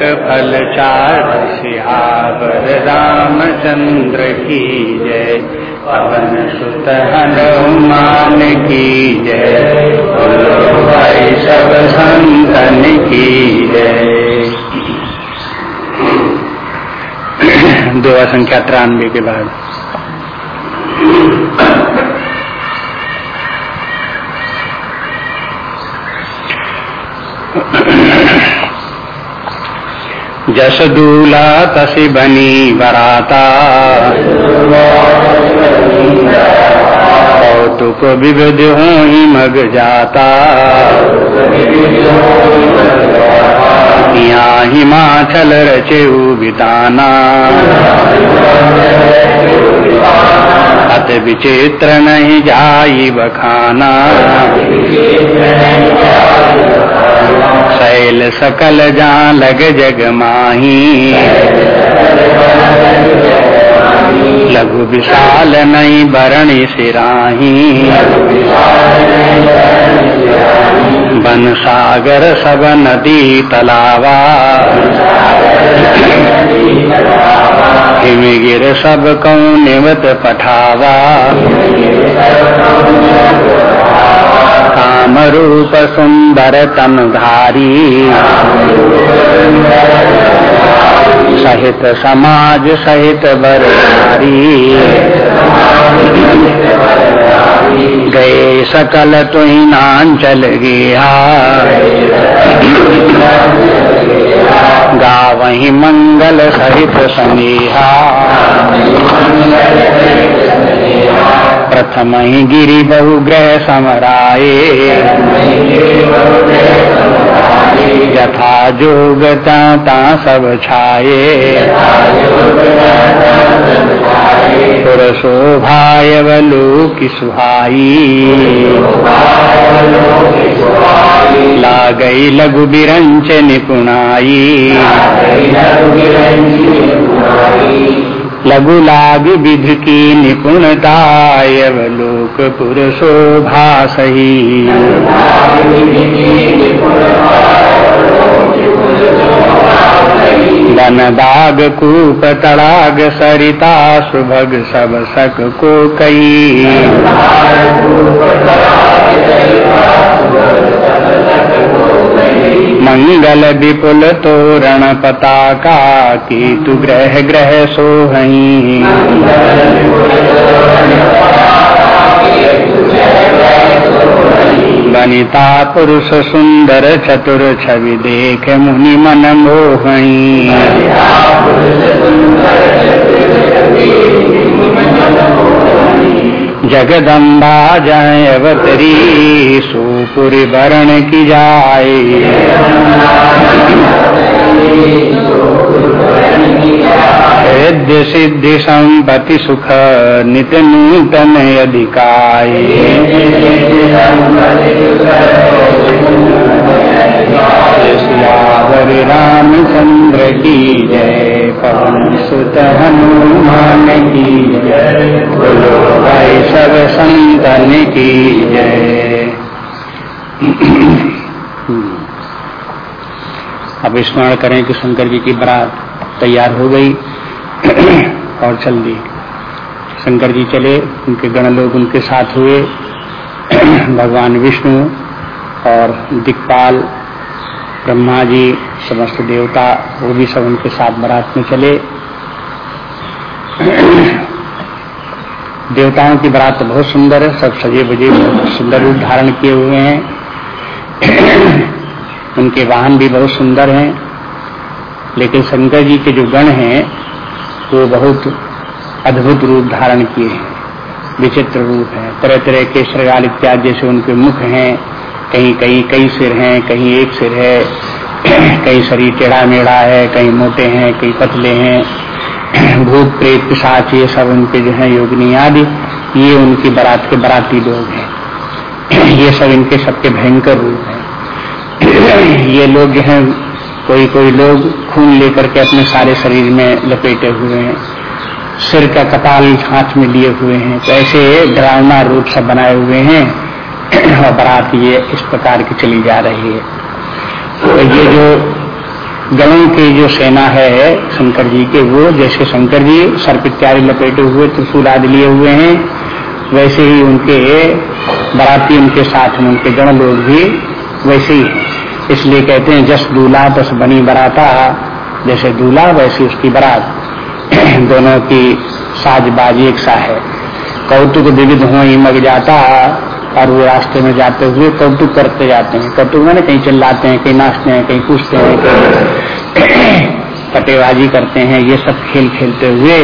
फल चार सिहावर रामचंद्र की जय। पवन सुत हनुमान की जय। बोलो भाई सब संतन की जय। दुआ संख्या तिरानवे के बाद जस दूला तसी बनी बराता कौतुक विविध हो ही मग जाता। यहाँ हिमाचल रचे बिताना। अत विचित्र नहीं जाई बखाना। शैल सकल जा लग जग माही। लघु विशाल नहीं बरणी सिराही बन सागर सब नदी तलावा। हिमगिर सब कौनिवत पठावा। काम रूप सुंदर तनुधारी सहित समाज, सहित बरनारी गए सकल तुही नांचल गया। गावही मंगल सहित सनेहा प्रथम ही गिरी बहुग्रह समराए यथा जोगता ता सब छाए पुरशोभाय की सुहाई लागई लघु बिरंच निपुणाई लघु लाग विध की निपुणताय लोक पुरुषोभा सही वन बाग कूप तड़ाग सरिता सुभग सब सक को कई मंगल विपुल तोरण पताका की तु ग्रह ग्रह सोहई वनिता पुरुष सुंदर चतुर छवि देख मुनि मन मोहई जगदम्बा जय अवतरी सुपुरी वरण की जाए। सिद्ध संपति सुख नित नूतन अधिकाय श्यावरी रामचंद्र की जय। सुत हनुमान की जय भाई सब संतन की जय। अब स्मरण करें कि शंकर जी की बरात तैयार हो गई और चल दी शंकर जी चले, उनके गण लोग उनके साथ हुए। भगवान विष्णु और दिक्पाल ब्रह्मा जी समस्त देवता वो भी सब उनके साथ बारात में चले। देवताओं की बारात तो बहुत सुंदर है, सब सजे बजे बहुत सुंदर रूप धारण किए हुए हैं। उनके वाहन भी बहुत सुंदर हैं। लेकिन शंकर जी के जो गण हैं, वो बहुत अद्भुत रूप धारण किए हैं, विचित्र रूप है। तरह तरह के श्रृगाल इत्यादि जैसे उनके मुख हैं कहीं कहीं कई सिर हैं, कहीं एक सिर है कहीं शरीर टेढ़ा मेढ़ा है कहीं मोटे हैं कहीं पतले हैं, भूत, प्रेत, पिशाच, ये सब उनके जो है योगिनी आदि, ये उनकी बारात के बाराती लोग हैं। ये सब इनके सबके भयंकर रूप हैं। ये लोग जो है कोई कोई लोग खून लेकर के अपने सारे शरीर में लपेटे हुए हैं। सिर का कपाल हाथ में लिए हुए हैं। तो ऐसे डरावना रूप सब बनाए हुए हैं और बारात ये इस प्रकार की चली जा रही है। तो ये जो गणों की जो सेना है, शंकर जी के, वो जैसे शंकर जी सर्प इत्यादि लपेटे हुए, त्रिशूल आदि लिए हुए हैं, वैसे ही उनके बराती उनके साथ में उनके गण लोग भी वैसे ही इसलिए कहते हैं, जस दूल्हा तस बनी बराता, जैसे दूल्हा वैसी उसकी बरात। दोनों की साजबाजी एक सा है। कौतुक विविध हो ही मग जाता और वो रास्ते में जाते हुए कौतुक करते जाते हैं। कौतुक मैंने कहीं चिल्लाते हैं, कहीं नाचते हैं, कहीं पूछते हैं, कहीं पटेबाजी करते हैं। ये सब खेल खेलते हुए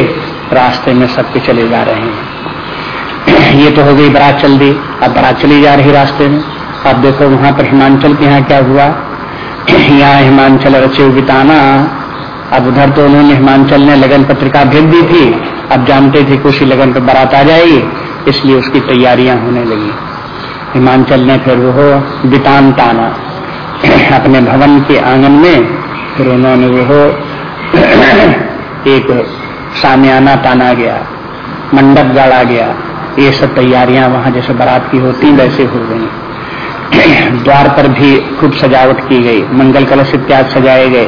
रास्ते में सबके चले जा रहे हैं। ये तो हो गई बरात चल दी अब बरात चली जा रही रास्ते में। अब देखो वहाँ पर हिमांचल के यहाँ क्या हुआ। यहाँ हिमांचल रचे बिताना। अब उधर तो उन्होंने हिमांचल ने लगन पत्रिका भेज दी थी। अब जानते थे कि उसी लगन पर बारात आ जाएगी, इसलिए उसकी तैयारियाँ होने लगी। हिमांचल ने फिर वो बितान ताना अपने भवन के आँगन में फिर उन्होंने वो एक सामियाना ताना गया, मंडप गाड़ा गया। ये सब तैयारियाँ वहाँ जैसे बारात की होती, वैसे हो गई। द्वार पर भी खूब सजावट की गई, मंगल कलश इत्यादि सजाए गए,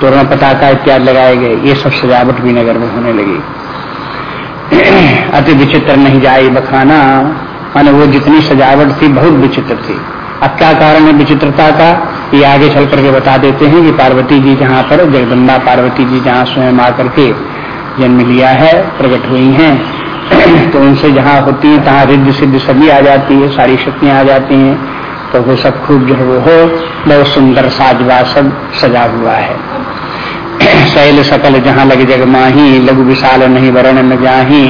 तोरण पताका इत्यादि लगाए गए, ये सब सजावट भी नगर में होने लगी। अति विचित्र नहीं जाए बखाना माने वो जितनी सजावट थी बहुत विचित्र थी। अब क्या कारण है विचित्रता का? ये आगे चल करके बता देते हैं कि पार्वती जी जहाँ पर, जगदम्बा पार्वती जी जहाँ स्वयं आकर के जन्म लिया है, प्रकट हुई हैं तो उनसे जहाँ होती है, तहाँ रिद्ध सिद्ध सभी आ जाती है, सारी शक्तियाँ आ जाती हैं तो वो सब खूब जो वो हो, बहुत सुंदर साजवा सब सजा हुआ है। शैल सकल जहाँ लग जग माही लघु विशाल नहीं वरण न जाही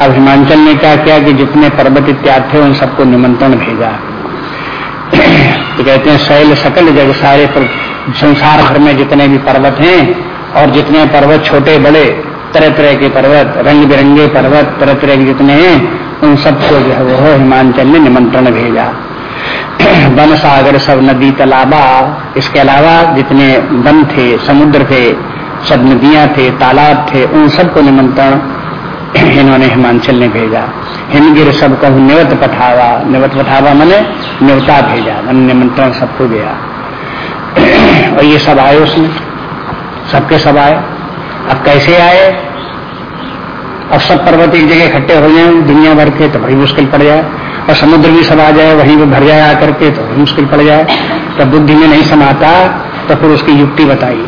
अब हिमांचल ने क्या किया कि जितने पर्वत इत्यादि थे, उन सबको निमंत्रण भेजा। तो कहते हैं, शैल सकल जग सारे संसार भर में जितने भी पर्वत हैं, और जितने पर्वत छोटे, बड़े तरह तरह के पर्वत रंग बिरंगे पर्वत तरह तरह के जितने हैं, उन सबको जो है वो हिमांचल ने निमंत्रण भेजा। वन सागर सब, नदी, तालाबा, इसके अलावा जितने वन थे, समुद्र थे, सब नदियाँ थे, तालाब थे, उन सबको निमंत्रण इन्होंने हिमांचल ने भेजा। हिमगिर सब कहू निवत पठावा। निवत पठावा मैंने न्योता भेजा। मन निमंत्रण सबको गया और ये सब आए उसमें। सबके सब आए। अब कैसे आए? अब सब पर्वत एक जगह इकट्ठे हो जाए, दुनिया भर के तो बड़ी मुश्किल पड़ जाए। और समुद्र भी सब आ जाए, वहीं पे भर जाए आकर के तो मुश्किल पड़ जाए। तब बुद्धि में नहीं समाता तो फिर उसकी युक्ति बताई।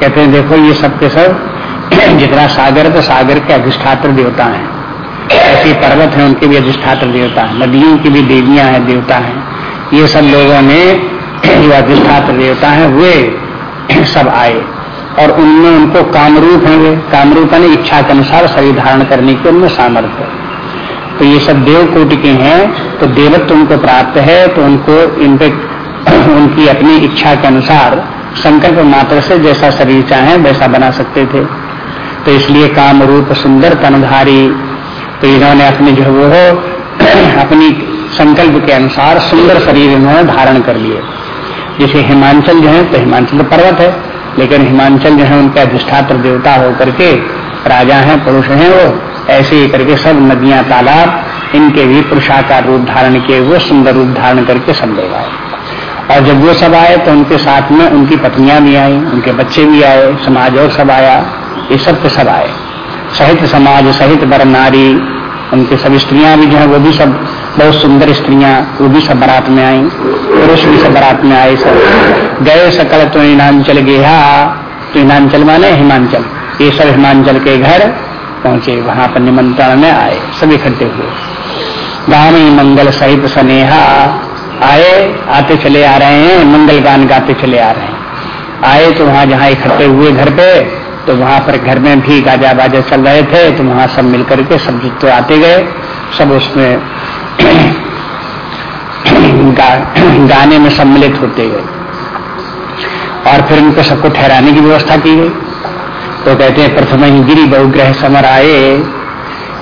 कहते हैं, देखो, ये सब के सब जितना सागर तो सागर के अधिष्ठात्र देवता हैं। ऐसे पर्वत हैं, उनके भी अधिष्ठात्र देवता है। नदियों की भी देवियाँ हैं, देवता हैं। ये सब लोगों ने जो अधिष्ठात्र देवता है, वे सब आए। और उनमें उनको कामरूप है कामरूप है इच्छा के अनुसार शरीर धारण करने के उनमें सामर्थ्य। तो ये सब देव कोटि के हैं तो देवत्व उनको प्राप्त है तो उनको इन पे उनकी अपनी इच्छा के अनुसार संकल्प मात्र से जैसा शरीर चाहे, वैसा बना सकते थे। तो इसलिए काम रूप सुंदर तनधारी तो इन्होंने अपने जो वो अपनी संकल्प के अनुसार सुंदर शरीर इन्होंने धारण कर लिए। जैसे हिमांचल जो है तो हिमांचल तो पर्वत है, लेकिन हिमांचल जो है, उनके अधिष्ठात्र देवता होकर के राजा हैं, पुरुष हैं वो, ऐसे ही करके सब नदियाँ, तालाब, इनके भी पुरुषाकार रूप धारण किए हुए, सुंदर रूप धारण करके सब लोग आए। और जब वो सब आए तो उनके साथ में उनकी पत्नियाँ भी आई, उनके बच्चे भी आए, समाज और सब आया। ये सब के सब आए। सहित समाज, सहित बर नारी, उनके सब स्त्रियाँ भी जो है, वो भी सब बहुत सुंदर स्त्रियाँ, वो भी सब बारात में आई, पुरुष भी सब बारात में आए सब। गए सकल तो इनांचल गेहा तो इनांचल माने हिमांचल। ये सब हिमांचल के घर पहुँचे, वहाँ पर निमंत्रण में आए सभी इकट्ठे हुए। गाँव मंगल सहित स्नेहा, आए, आते चले आ रहे हैं, मंगल गान गाते चले आ रहे हैं। आए तो वहाँ जहाँ इकट्ठे हुए घर पे तो वहाँ पर घर में भी गाजा बाजा चल रहे थे तो वहाँ सब मिलकर के सब तो आते गए। सब उसमें गा, गाने में सम्मिलित होते गए। और फिर उनको सबको ठहराने की व्यवस्था की गई। तो कहते हैं प्रथम ही गिरी बहुग्रह समर आए।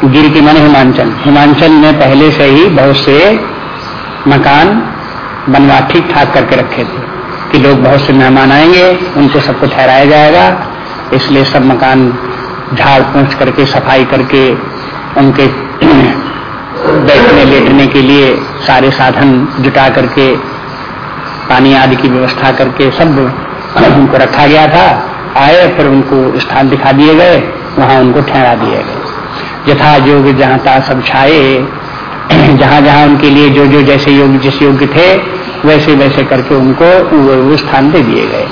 गिर के मन हिमांचल। हिमांचल ने पहले से ही बहुत से मकान बनवा ठीक ठाक करके रखे थे कि लोग बहुत से मेहमान आएँगे उनको सबको ठहराया जाएगा। इसलिए सब मकान झाड़ पहुँच करके, सफ़ाई करके, उनके बैठने, लेटने के लिए सारे साधन जुटा करके, पानी आदि की व्यवस्था करके सब उनको रखा गया था। आए, फिर उनको स्थान दिखा दिए गए, वहाँ उनको ठहरा दिए गए। यथा योग जहाँ तहा सब छाए, जहाँ जहाँ उनके लिए जो जो जैसे योग जिस योग्य थे, वैसे वैसे करके उनको वो स्थान दे दिए गए।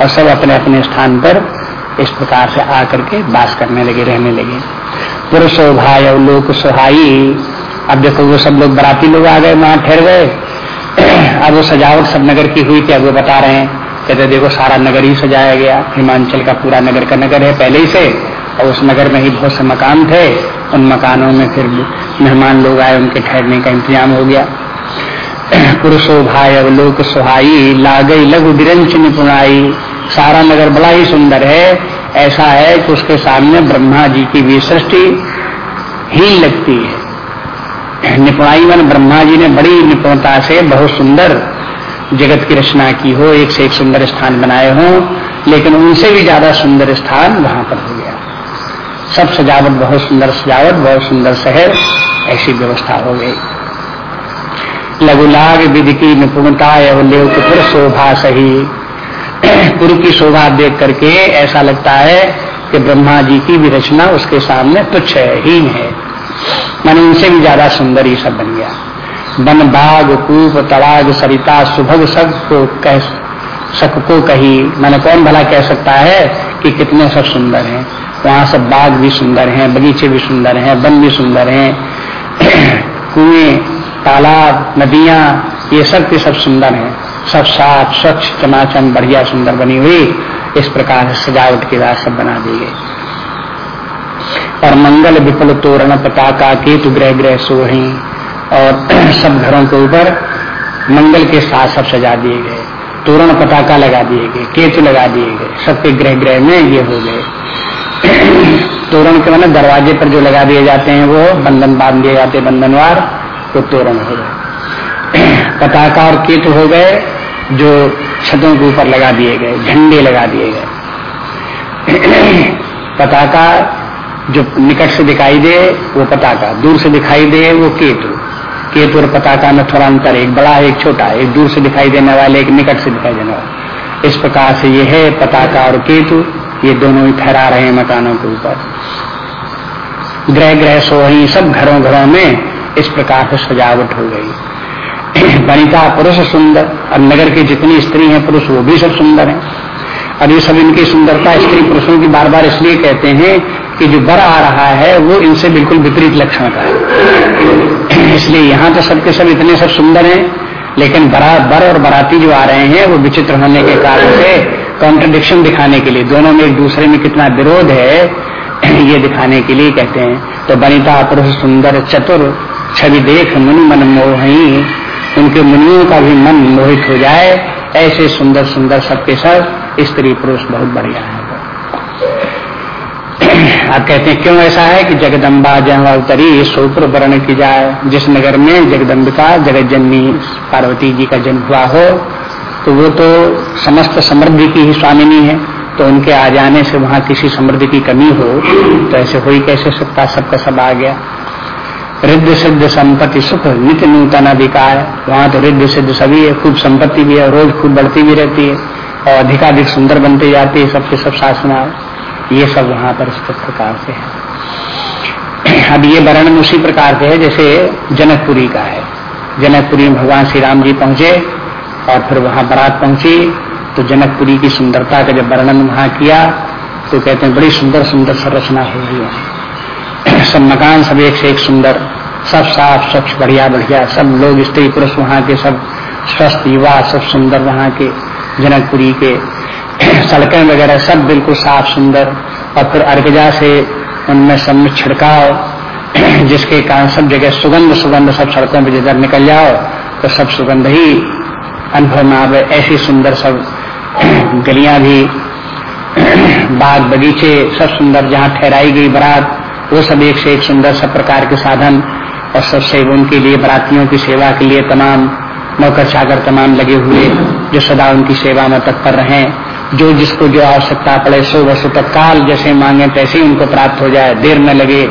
और सब अपने अपने स्थान पर इस प्रकार से आकर के बास करने लगे, रहने लगे। पुरुष भाई और सुहाई। अब देखो, वो सब लोग बराती लोग आ गए वहाँ ठहर गए। अब वो सजावट सब नगर की हुई थी, अब वो बता रहे हैं। कहते, देखो, सारा नगर ही सजाया गया। हिमांचल का पूरा नगर का नगर है पहले ही से। और उस नगर में ही बहुत से मकान थे। उन मकानों में फिर मेहमान लोग आए, उनके ठहरने का इंतज़ाम हो गया। पुरुषो भाई अवलोक सुहाई लागई लघु विरंच निपुणाई सारा नगर बड़ा ही सुंदर है। ऐसा है कि उसके सामने ब्रह्मा जी की भी सृष्टि ही लगती है। निपुणाई मन ब्रह्मा जी ने बड़ी निपुणता से बहुत सुंदर जगत की रचना की हो, एक से एक सुंदर स्थान बनाए हो, लेकिन उनसे भी ज़्यादा सुंदर स्थान वहाँ पर हो गया। सब सजावट, बहुत सुंदर सजावट, बहुत सुंदर शहर, ऐसी व्यवस्था हो गई। लघुलाग विधि की निपुणता पुर शोभा सही पुर की शोभा देख करके ऐसा लगता है कि ब्रह्मा जी की भी रचना उसके सामने तुच्छ है। हीन है मन उनसे भी ज़्यादा सुंदर ही सब बन गया। बन बाग, कूप, तड़ाग, सरिता, सुभग सबको कह सक को कही। मैंने कौन भला कह सकता है कि कितने सब सुंदर हैं। वहाँ सब बाग भी सुंदर हैं, बगीचे भी सुंदर हैं, वन भी सुंदर हैं। कुएँ, तालाब, नदियाँ, ये सब के सब सुंदर हैं। सब साफ़, स्वच्छ, चमाचम, बढ़िया, सुंदर बनी हुई इस प्रकार सजावट के बाद सब बना दी गई। और मंगल विपुल तोरण पताका केतु ग्रह ग्रह सोही और सब घरों के ऊपर मंगल के साथ सब सजा दिए गए। तोरण पताका लगा दिए गए, केतु लगा दिए गए, सबके ग्रह ग्रह में ये हो गए। तोरण के मतलब दरवाजे पर जो लगा दिए जाते हैं वो बंधन बाँध दिए जाते बंधनवार तो तोरण हो गए। पताका और केतु हो गए, जो छतों के ऊपर लगा दिए गए, झंडे लगा दिए गए। पताका जो निकट से दिखाई दे, वो पताका दूर से दिखाई दे, वो केतु। केतु और पताका में थोड़ा अंतर, एक बड़ा, एक छोटा, एक दूर से दिखाई देने वाले, एक निकट से दिखाई देने वाला। इस प्रकार से ये है पताका और केतु, ये दोनों ही ठहरा रहे हैं मकानों के ऊपर। ग्रह ग्रह सोही सब घरों घरों में इस प्रकार से सजावट हो गई। वनिता पुरुष सुंदर। और नगर के जितनी स्त्री हैं पुरुष, वो भी सब सुंदर हैं। और ये सब इनकी सुंदरता स्त्री पुरुषों की बार बार इसलिए कहते हैं कि जो बर आ रहा है, वो इनसे बिल्कुल विपरीत लक्षण का है। इसलिए यहाँ तो सबके सब इतने सब सुंदर हैं, लेकिन बरा बर और बराती जो आ रहे हैं, वो विचित्र होने के कारण से कॉन्ट्रडिक्शन दिखाने के लिए, दोनों में एक दूसरे में कितना विरोध है, ये दिखाने के लिए कहते हैं। तो बनिता पुरुष सुंदर चतुर, छवि देख मुनि मन मोही उनके मुनियों का भी मन मोहित हो जाए, ऐसे सुंदर सुंदर सबके सब स्त्री पुरुष बहुत बढ़िया है। आप कहते हैं, क्यों ऐसा है कि जगदम्बा जहाँ अवतरी सोपुर वर्ण की जाए? जिस नगर में जगदम्बिका जगत जननी पार्वती जी का जन्म हुआ हो तो वो तो समस्त समृद्धि की ही स्वामिनी है। तो उनके आ जाने से वहाँ किसी समृद्धि की कमी हो तो ऐसे हो ही कैसे सकता सबका सब आ गया? रिद्ध सिद्ध संपत्ति सुख, नित्य नूतन अधिकार। वहाँ तो रिद्ध सिद्ध सभी है, खूब संपत्ति भी है, रोज खूब बढ़ती भी रहती है, और अधिकाधिक सुंदर बनती जाती है सबके सब शासना ये सब वहाँ पर इस प्रकार से है। अब ये वर्णन उसी प्रकार से है, जैसे जनकपुरी का है। जनकपुरी में भगवान श्री राम जी पहुँचे, और फिर वहाँ बारात पहुँची तो जनकपुरी की सुंदरता का जब वर्णन वहाँ किया तो कहते हैं, बड़ी सुंदर सुंदर संरचना हो रही है। सब मकान सब एक से एक सुंदर। सब साफ़ स्वच्छ बढ़िया बढ़िया, सब लोग स्त्री पुरुष वहाँ के सब स्वस्थ युवा, सब सुंदर वहाँ के, जनकपुरी के सड़कें वगैरह सब बिल्कुल साफ़, सुंदर। और फिर अर्गजा से उनमें सब में छिड़काव, जिसके कारण सब जगह सुगंध सुगंध सब सड़कों पर जिधर निकल जाओ तो सब सुगंध ही अनुभव में आवे। ऐसी सुंदर सब गलियाँ भी, बाग बगीचे सब सुंदर जहाँ ठहराई गई बरात, वो सब एक से एक सुंदर सब प्रकार के साधन और सब सेवन के लिए बरातियों की सेवा के लिए तमाम नौकर चाकर तमाम लगे हुए जो सदा उनकी सेवा में तत्पर रहे। जो जिसको जो आवश्यकता पड़े, सो वसु तत्काल जैसे मांगे, तैसे उनको प्राप्त हो जाए। देर न लगे।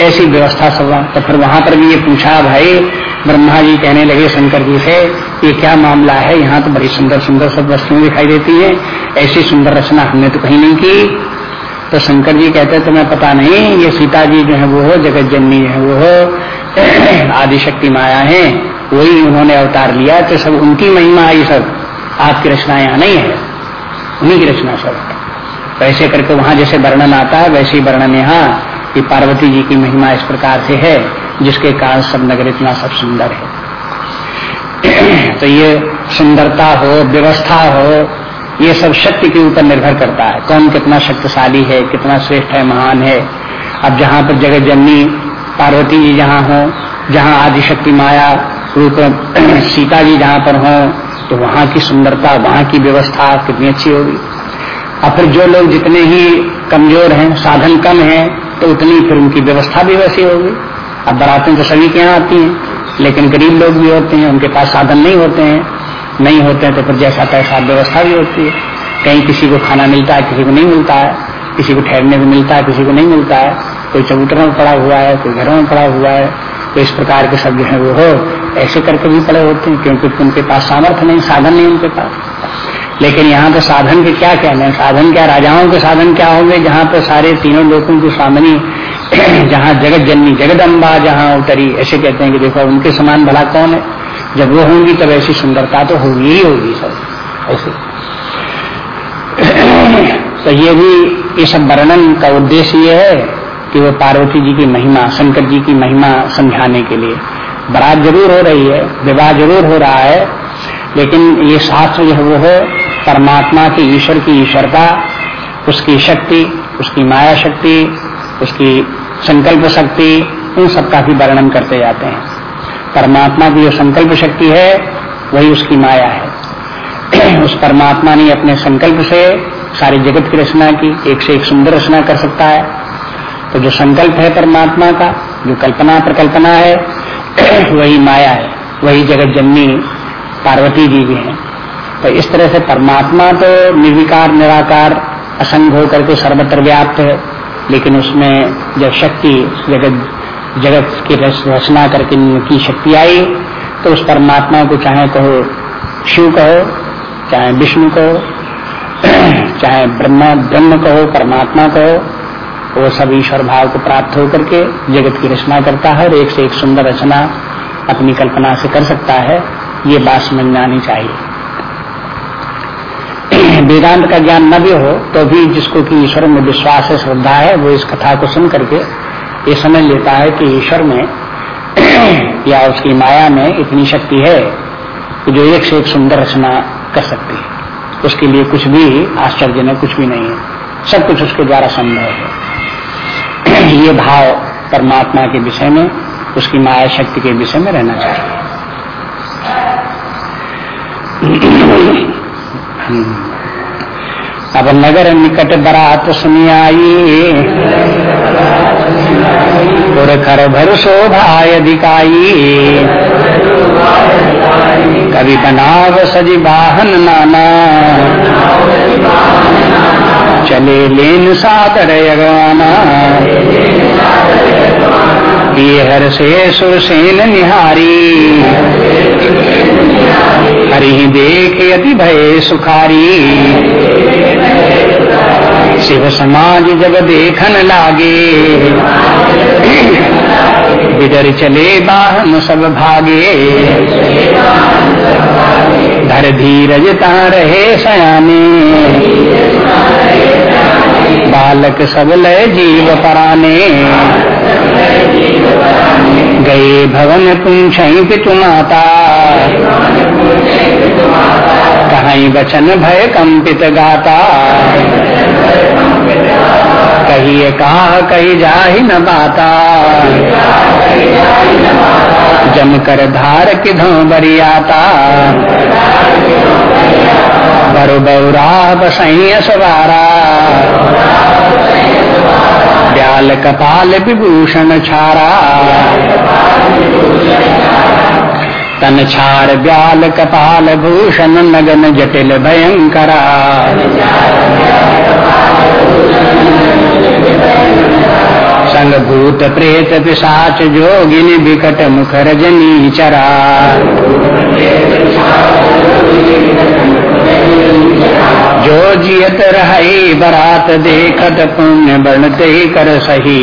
ऐसी व्यवस्था सब तो फिर वहाँ पर भी ये पूछा, भाई, ब्रह्मा जी कहने लगे, शंकर जी से, ये क्या मामला है? यहाँ तो बड़ी सुंदर सुंदर सब वस्तुएँ दिखाई देती है। ऐसी सुंदर रचना हमने तो कहीं नहीं की। तो शंकर जी कहते हैं, तुम्हें पता नहीं, ये सीता जी जो है, वो हो जगत जननी है, वो हो, आदिशक्ति माया है, वही उन्होंने अवतार लिया तो सब उनकी महिमा आई सब, आपकी रचना यहाँ नहीं है, उन्हीं की रचना सब वैसे करके वहाँ जैसे वर्णन आता है, वैसे ही वर्णन यहाँ कि पार्वती जी की महिमा इस प्रकार से है, जिसके कारण सब नगर इतना सब सुंदर है। तो ये सुंदरता हो, व्यवस्था हो ये सब शक्ति के ऊपर निर्भर करता है। कौन कितना शक्तिशाली है, कितना श्रेष्ठ है, महान है? अब जहाँ पर जगत जननी, पार्वती जी जहाँ हो, जहाँ आदिशक्ति माया, रूप सीता जी जहाँ पर हो तो वहाँ की सुंदरता, वहाँ की व्यवस्था कितनी अच्छी होगी। और फिर जो लोग जितने ही कमज़ोर हैं, साधन कम है तो उतनी फिर उनकी व्यवस्था भी वैसी होगी। अब बरातें तो सभी के यहाँ आती हैं, लेकिन गरीब लोग भी होते हैं, उनके पास साधन नहीं होते हैं। नहीं होते हैं तो फिर जैसा तैसा व्यवस्था भी होती है। कहीं किसी को खाना मिलता है, किसी को नहीं मिलता है। किसी को ठहरने को मिलता है, किसी को नहीं मिलता है। कोई चबूतरों में पड़ा हुआ है, कोई घरों में पड़ा हुआ है तो इस प्रकार के सब जो है वो हो। ऐसे करके भी पड़े होते हैं, क्योंकि उनके पास सामर्थ्य नहीं, साधन नहीं उनके पास। लेकिन यहाँ तो साधन के क्या कहने हैं? साधन क्या? राजाओं के साधन क्या होंगे, जहाँ पर सारे तीनों लोगों की स्वामिनी, जहाँ जगत जननी जगदम्बा जहाँ उतरी, ऐसे कहते हैं कि देखो उनके समान भला कौन है? जब वो होंगी तब ऐसी सुंदरता तो होगी ही होगी सब, ऐसे। तो ये भी, ये सब वर्णन का उद्देश्य ये है कि वो पार्वती जी की महिमा, शंकर जी की महिमा समझाने के लिए। बरात ज़रूर हो रही है, विवाह ज़रूर हो रहा है, लेकिन ये शास्त्र जो वो है, परमात्मा की ईश्वर की ईश्वरता, उसकी शक्ति, उसकी माया शक्ति, उसकी संकल्प शक्ति इन सबका भी वर्णन करते जाते हैं। परमात्मा की जो संकल्प शक्ति है, वही उसकी माया है। उस परमात्मा ने अपने संकल्प से सारी जगत की रचना की, एक से एक सुंदर रचना कर सकता है। तो जो संकल्प है परमात्मा का, जो कल्पना प्रकल्पना है, वही माया है, वही जगत जननी पार्वती जी भी है। तो इस तरह से परमात्मा तो निर्विकार, निराकार, असंग होकर के सर्वत्र व्याप्त है, लेकिन उसमें जब शक्ति जगत जगत की रचना करके की शक्ति आई तो उस परमात्मा को चाहे कहो शिव कहो, चाहे विष्णु कहो, चाहे ब्रह्मा, ब्रह्म कहो, परमात्मा कहो, वो सब ईश्वर भाव को प्राप्त होकर के जगत की रचना करता है और एक से एक सुंदर रचना अपनी कल्पना से कर सकता है, ये बात समझ आनी चाहिए। वेदांत का ज्ञान न भी हो तो भी जिसको कि ईश्वर में विश्वास है, श्रद्धा है, वो इस कथा को सुन करके ये समझ लेता है कि ईश्वर में या उसकी माया में इतनी शक्ति है कि जो एक से एक सुंदर रचना कर सकती है। उसके लिए कुछ भी आश्चर्य नहीं कुछ भी नहीं है। सब कुछ उसके द्वारा संभव है। ये भाव परमात्मा के विषय में, उसकी माया शक्ति के विषय में रहना चाहिए। अब नगर निकट बरात सुनी आई खर भर शोभाय दिकाई कवि बनाव सजी वाहन नाना चले लेन सादर अगवाना ये हर से सुरसेन निहारी। हरि देख यदि भय सुखारी। शिव समाज जब देखन लागे। बिदर चले बाहन सब भागे। धर धीरज ता रहे सयाने। बालक सब लय जीव पराने। गए भवन तुम छई पितु माता कहीं बचन भय कंपित गाता। कही कहा, कही जा न बाता। जम कर धार किधों बरियाता। बरु बौरा बसई सवारा। ब्याल कपाल विभूषण छारा तन छार ब्याल कपाल भूषण नगन जटिल भयंकरा संग भूत प्रेत पिशाच जोगिनी विकट मुखर जनी चरा जो जियत रही बरात देखत पुण्य बनते कर सही।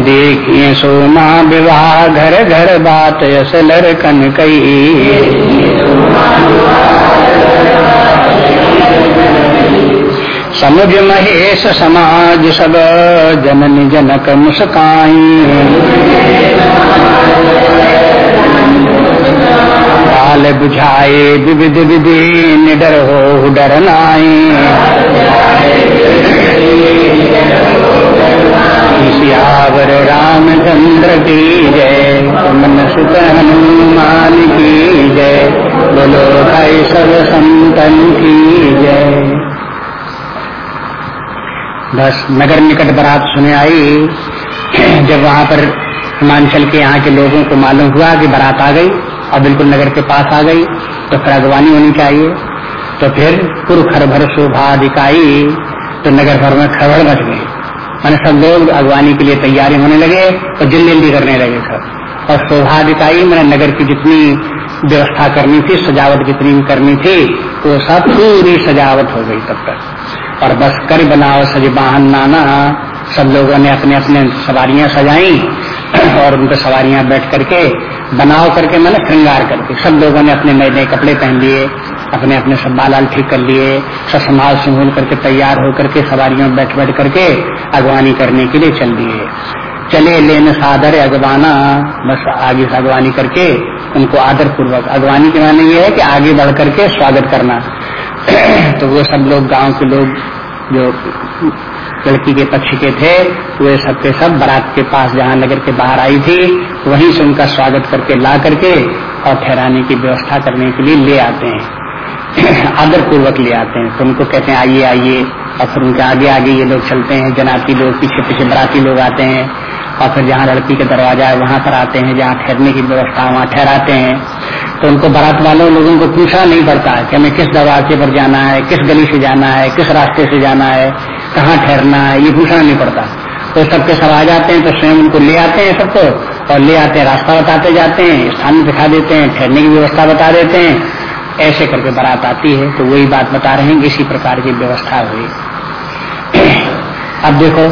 देखिए सोमा विवाह, घर घर बात यस लड़कन कई समुझ महेश समाज सब, जनन जनक मुस्काई। काल बुझाए, विविध विधि निडर हो डर नाई। सियावर रामचंद्र की जय मन सुत हनुमान की जय, बोलो भाई सब संतन की जय। बस नगर निकट बारात सुने आई, जब वहाँ पर हिमांचल के यहाँ के लोगों को मालूम हुआ कि बारात आ गई। और बिल्कुल नगर के पास आ गई तो फिर अगवानी होनी चाहिए। तो फिर खरभर शोभा अधिकाई तो नगर भर में खबर मच गई। मैंने सब लोग अगवानी के लिए तैयारी होने लगे और जल्दी जल्दी करने लगे सब। और शोभा अधिकाई मैंने नगर की जितनी व्यवस्था करनी थी, सजावट जितनी करनी थी, वो सब पूरी सजावट हो गई तब तक। और बस कर बनाओ सज वाहन नाना, सब लोगों ने अपने अपने सवारियाँ सजाई, और उनको सवारियाँ बैठ करके बनाओ करके मैंने श्रृंगार करके सब लोगों ने अपने नए नए कपड़े पहन लिए, अपने अपने सब बालाल ठीक कर लिए, सब संभाल संभूल करके तैयार होकर के सवारियों बैठ बैठ करके अगवानी करने के लिए चल दिए। चले लेन सादर अगवाना, बस आगे से अगवानी करके उनको आदर पूर्वक अगवानी के माने ये है कि आगे बढ़ करके स्वागत करना। तो वो सब लोग, गाँव के लोग जो लड़की के पक्ष के थे वे सब के सब बारात के पास जहाँ नगर के बाहर आई थी, वहीं से उनका स्वागत करके ला करके और ठहराने की व्यवस्था करने के लिए ले आते हैं। आदर पूर्वक ले आते हैं। तो उनको कहते हैं, आइए आइए। और फिर उनके आगे आगे ये लोग चलते हैं। जनाती लोग पीछे पीछे बराती लोग आते हैं। और फिर जहाँ लड़की का दरवाज़ा है, वहाँ पर आते हैं, जहाँ ठहरने की व्यवस्था वहाँ ठहराते हैं। तो उनको बारात वालों लोगों को पूछना नहीं पड़ता कि हमें किस दरवाजे पर जाना है, किस गली से जाना है, किस रास्ते से जाना है, कहाँ ठहरना है, ये पूछना नहीं पड़ता। तो सबके सब आ जाते हैं तो स्वयं उनको ले आते हैं सबको, और ले आते हैं, रास्ता बताते जाते हैं, स्थान दिखा देते हैं, ठहरने की व्यवस्था बता देते हैं। ऐसे करके बारात आती है तो वही बात बता रहे हैं, इसी प्रकार की व्यवस्था हुई। अब देखो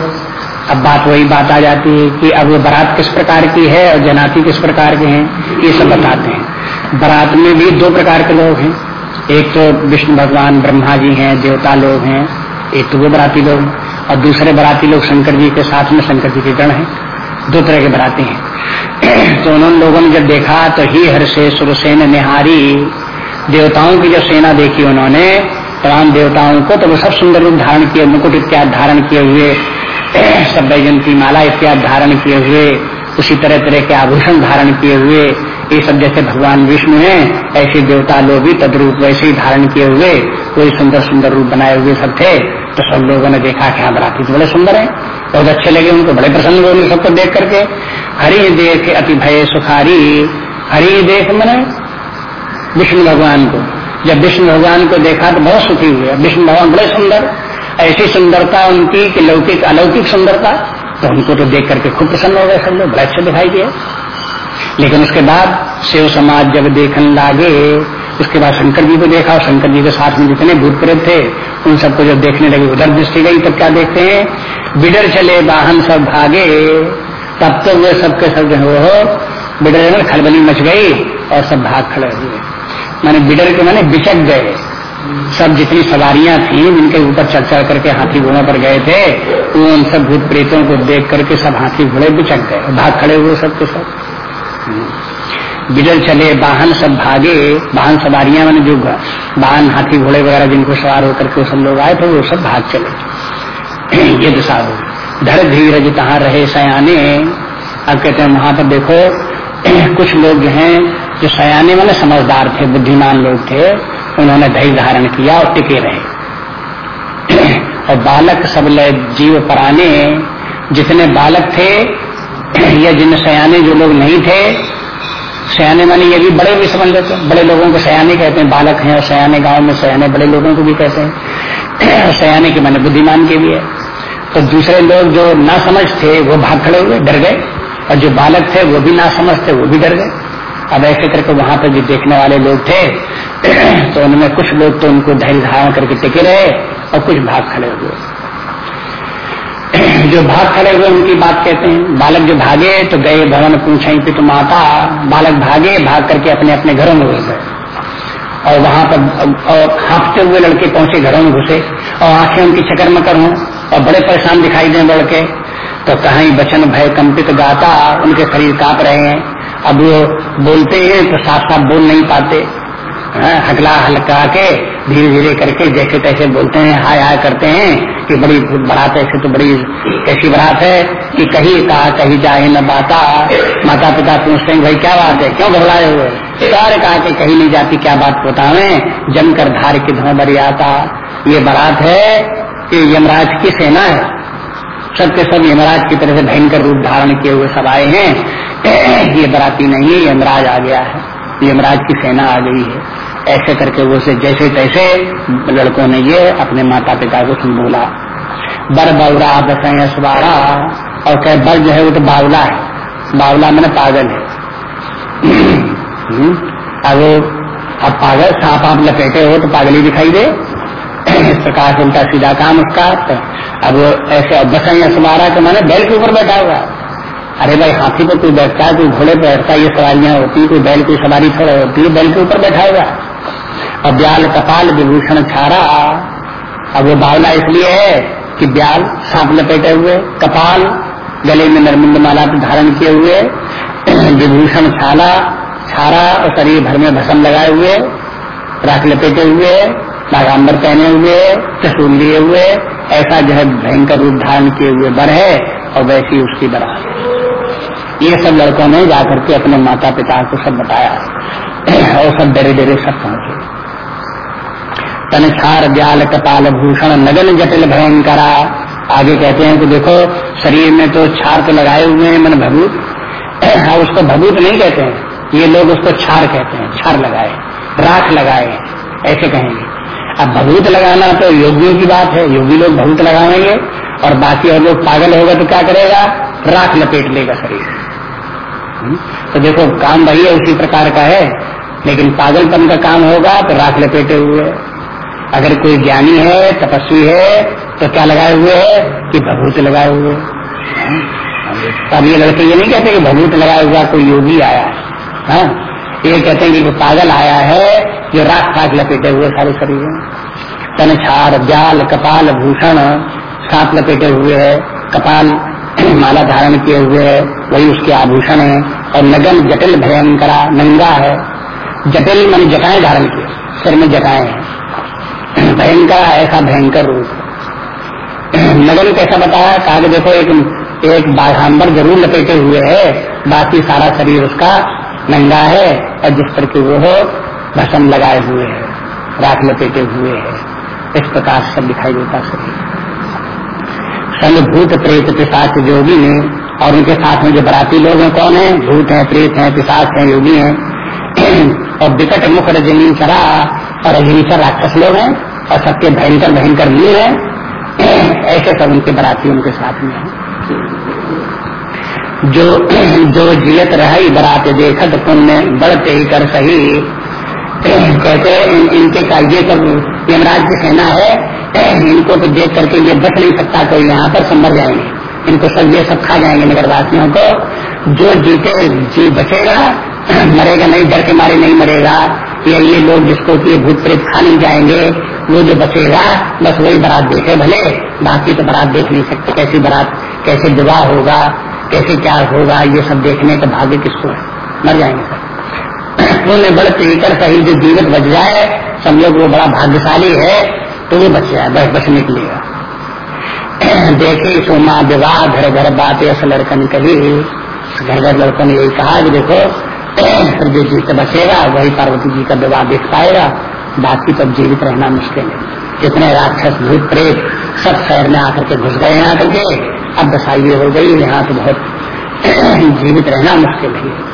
अब बात वही बात आ जाती है कि अब वो बारात किस प्रकार की है और जनाती किस प्रकार के हैं, ये सब बताते हैं। बारात में भी दो प्रकार के लोग हैं। एक तो विष्णु भगवान ब्रह्मा जी हैं, देवता लोग हैं, एक तो वो बराती लोग और दूसरे बराती लोग शंकर जी के साथ में शंकर जी के गण हैं। दो तरह के बराती हैं। तो उन्होंने लोगों ने जब देखा तो ही हर से सुरसेन निहारी, देवताओं की जब सेना देखी उन्होंने तमाम देवताओं को तो वो सब सुंदर रूप धारण किए, मुकुट इत्यादि धारण किए हुए सब बैजन की माला इत्यादि धारण किए हुए, उसी तरह तरह के आभूषण धारण किए हुए, ये सब जैसे भगवान विष्णु हैं, ऐसे देवता लोग भी तदरूप वैसे ही धारण किए हुए, कोई सुंदर सुंदर रूप बनाए हुए सब थे तो सब लोगों ने देखा कि हाँ बराती तो बड़े सुंदर है। बहुत अच्छे लगे उनको, बड़े प्रसन्न हुए सबको देख करके। हरि देख अति भय सुखारी, हरि देख मैंने विष्णु भगवान को। जब विष्णु भगवान को देखा तो बहुत सुखी हुए, विष्णु भगवान बड़े सुंदर। ऐसी सुंदरता उनकी कि लौकिक, अलौकिक सुंदरता तो उनको तो देख करके खूब प्रसन्न हो गए सब लोग, बड़े अच्छे दिखाई दिए लेकिन उसके बाद शिव समाज जब देखने लागे, उसके बाद शंकर जी को देखा शंकर जी के साथ में जितने भूत प्रेत थे, उन सबको जब देखने लगे, उधर दृष्टि गई तब क्या देखते हैं? बिडर चले वाहन सब भागे। तब तो वे सबके सब जो हो बिडर खलबली मच गई, और सब भाग खड़े हुए। माने बिडर के माने बिचक गए। सब जितनी सवारियाँ थी जिनके ऊपर चढ़ चढ़ करके हाथी घोड़ों पर गए थे वो उन सब भूत प्रेतों को देख करके सब हाथी घोड़े बिचक गए भाग खड़े हुए सब के सब। बिडल चले, वाहन सब भागे, वाहन सवारियाँ मैंने जो वाहन, हाथी घोड़े वगैरह जिनको सवार होकर के सब लोग आए थे वो सब भाग चले। ये दशा हो धर धीरज कहाँ रहे सयाने। अब कहते हैं, वहाँ पर देखो, कुछ लोग हैं जो सयाने वाले समझदार थे, बुद्धिमान लोग थे। उन्होंने धैर्य धारण किया और टिके रहे। और बालक सब जीव पराने जितने बालक थे या जिन सयाने जो लोग नहीं थे, सयाने माने ये भी बड़े भी समझ लेते हैं बड़े लोगों को सयाने कहते हैं, बालक हैं और सयाने गाँव में सयाने बड़े लोगों को भी कहते हैं। सयाने के माने बुद्धिमान के भी है। तो दूसरे लोग जो ना समझ थे वो भाग खड़े हुए, डर गए। और जो बालक थे, वो भी ना समझ थे वो भी डर गए। अब ऐसे करके वहाँ पर जो देखने वाले लोग थे। तो उनमें कुछ लोग तो उनको धैर्य धारण करके टिके रहे और कुछ भाग खड़े हुए। जो भाग खड़े हुए उनकी बात कहते हैं, बालक जो भागे तो गए भवन पूछे पित माता। बालक भागे, भाग करके अपने अपने घरों में घुस गए। और वहाँ पर हाँफते हुए लड़के पहुँचे घरों में घुसे और आँखें उनकी चक्कर मकर हों और बड़े परेशान दिखाई दें लड़के। तो कहीं बचन भय कंपित गाता, उनके शरीर काँप रहे हैं। अब वो बोलते हैं तो साफ़ साफ़ बोल नहीं पाते। हाँ, हकला हल्का के धीरे धीरे करके जैसे तैसे बोलते हैं हाय हाय करते हैं कि बड़ी बारात ऐसे तो बड़ी कैसी बारात है कि कहीं कहा कहीं जाए न बाता। माता पिता पूछते हैं भाई क्या बात है? क्यों घबराए हुए सारे कहा कि कहीं नहीं जाती क्या बात बतावे? जमकर धार की धों आता। ये बारात है कि यमराज की सेना है। सबके सब यमराज की तरह से भयंकर रूप धारण किए हुए सब आए हैं। ये बराती नहीं है यमराज आ गया है। यमराज की सेना आ गई है। ऐसे करके वो से जैसे तैसे लड़कों ने ये अपने माता पिता को बोला। बर बौरा दसैं सुबारा और कह बर जो है वो तो बावला है। बावला मैंने पागल है। हम्म, अब अब पागल सांप आप लपेटे हो तो पागल ही दिखाई दे। इस प्रकार से उनका सीधा काम उसका तो अब ऐसे बसैया सुबारा तो मैंने बैल के ऊपर बैठा हुआ अरे भाई, हाथी पर कोई बैठता है, कोई घोड़े पे बैठता है, ये सवारियाँ होती है, कोई बैल की सवारी थोड़ा होती है, बैल के ऊपर बैठा हुआ और ब्याल, कपाल, विभूषण, छारा, अब वो भावना इसलिए है कि ब्याल सांप लपेटे हुए, कपाल गले में नरमुंड माला धारण किए हुए, विभूषण, छाला, छारा और शरीर भर में भसम लगाए हुए, राख लपेटे हुए, नागाम्बर पहने हुए चसूल लिए हुए, ऐसा जो है भयंकर रूप धारण किए हुए बर है और वैसी उसकी बरात ये सब लड़कों ने जाकर के अपने माता पिता को सब बताया। और सब डरे डरे सब पहुँचे। तनछार ब्याल कपाल भूषण नगन जटिल भयंकरा। आगे कहते हैं कि देखो, शरीर में तो छार तो लगाए हुए हैं मन भभूत। हाँ उसको भभूत नहीं कहते हैं। ये लोग उसको छार कहते हैं, छार लगाए, राख लगाए, ऐसे कहेंगे। अब भभूत लगाना तो योगियों की बात है, योगी लोग भभूत लगाएँगे। और बाकी और लोग पागल होगा तो क्या करेगा? राख लपेट लेगा शरीर? तो देखो, काम वही है उसी प्रकार का है, लेकिन पागलपन का काम होगा तो राख लपेटे हुए अगर कोई ज्ञानी है, तपस्वी है तो क्या लगाए हुए है? कि भभूत लगाए हुए अब ये लड़के ये नहीं कहते कि भभूत लगाया हुआ कोई योगी आया। है? हाँ? ये कहते हैं कि पागल आया है जो राख राख लपेटे हुए सारे शरीर तन छार जाल, कपाल, भूषण, सांप लपेटे हुए है, कपाल। माला धारण किए हुए है, वही उसके आभूषण है, और नगन जटिल भयंकरा नंगा है। जटिल मन जटाएँ धारण किए सिर में जटाएँ है। भयंकर ऐसा भयंकर रूप। नगन कैसा बताया? कहा कि देखो, एक एक बाघाम्बर ज़रूर लपेटे हुए है, बाकी सारा शरीर उसका नंगा है, और जिस पर के वो भसम लगाए हुए है, राख लपेटे हुए है। इस प्रकार सब दिखाई देता शरीर। संग भूत प्रेत पिशाच योगी ने और उनके साथ में जो बराती लोग हैं, कौन है? भूत है, प्रेत है, पिशाच है, योगी है। और विकट मुख रजनी चरा और अहिंसा राक्षस लोग हैं और सबके भयंकर भयंकर वीर हैं। ऐसे सब उनके बराती उनके साथ में हैं। जो जो जियत रही बरात देखत पुण्य, बढ़ते ही कर सही। कहते इन, इनके का ये सब यमराज की सेना है इनको तो देख करके ये बच नहीं सकता कोई यहाँ पर संभर जाएँगे। इनको सब ये सब खा जाएँगे नगरवासियों को। जो जीते जी बचेगा मरेगा नहीं डर के मारे नहीं मरेगा। या ये लोग जिसको ये भूत प्रेत खा नहीं जाएँगे वो जो बचेगा बस वही बारात देखे भले बाकी तो बारात देख नहीं सकते कैसी बारात कैसे विवाह होगा कैसे क्या होगा ये सब देखने का भाग्य किसको है? मर जाएँगे सब। उन्हें बड़े पीकर सही जो जीवित बच जाए लोग वो बड़ा भाग्यशाली है तो वो बच जाए, बस, बचने के लिए। देखे सोमा विवाह, घर घर बात ऐसा लड़कन कही। घर घर लड़कों ने यही कहा कि देखो जो जीत बचेगा, वही पार्वती जी का विवाह देख पाएगा। बाकी तब जीवित रहना मुश्किल है। कितने राक्षस, भूत, प्रेत, सब शहर में आकर के घुस गए यहाँ करके अब बसाई हो गई, यहाँ तो बहुत जीवित रहना मुश्किल है।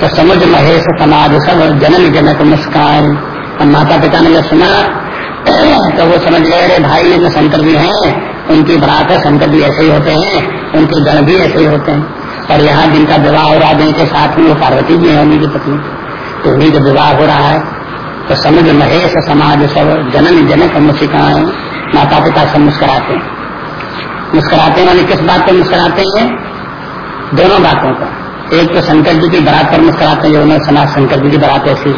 तो समझ महेश समाज सब जनन जनक मुस्कान और माता पिता ने जब सुना तो वो समझ गए, अरे भाई, ये जो शंकर जी हैं, उनकी बरात है शंकर जी ऐसे ही होते हैं, उनके गण भी ऐसे ही होते हैं। और यहाँ जिनका विवाह हो रहा है, जिनके साथ में वो पार्वती जी है, उन्हीं की पत्नी। तो उन्हीं का विवाह हो रहा है। तो समझ महेश समाज सब जनन जनक मुसिकाएँ माता पिता सब मुस्कराते हैं। मुस्कराते हैं किस बात पर मुस्कराते हैं? दोनों बातों पर। एक तो शंकर जी की बरात पर मुस्कराते हैं उन्होंने समाज शंकर जी की बरात ऐसी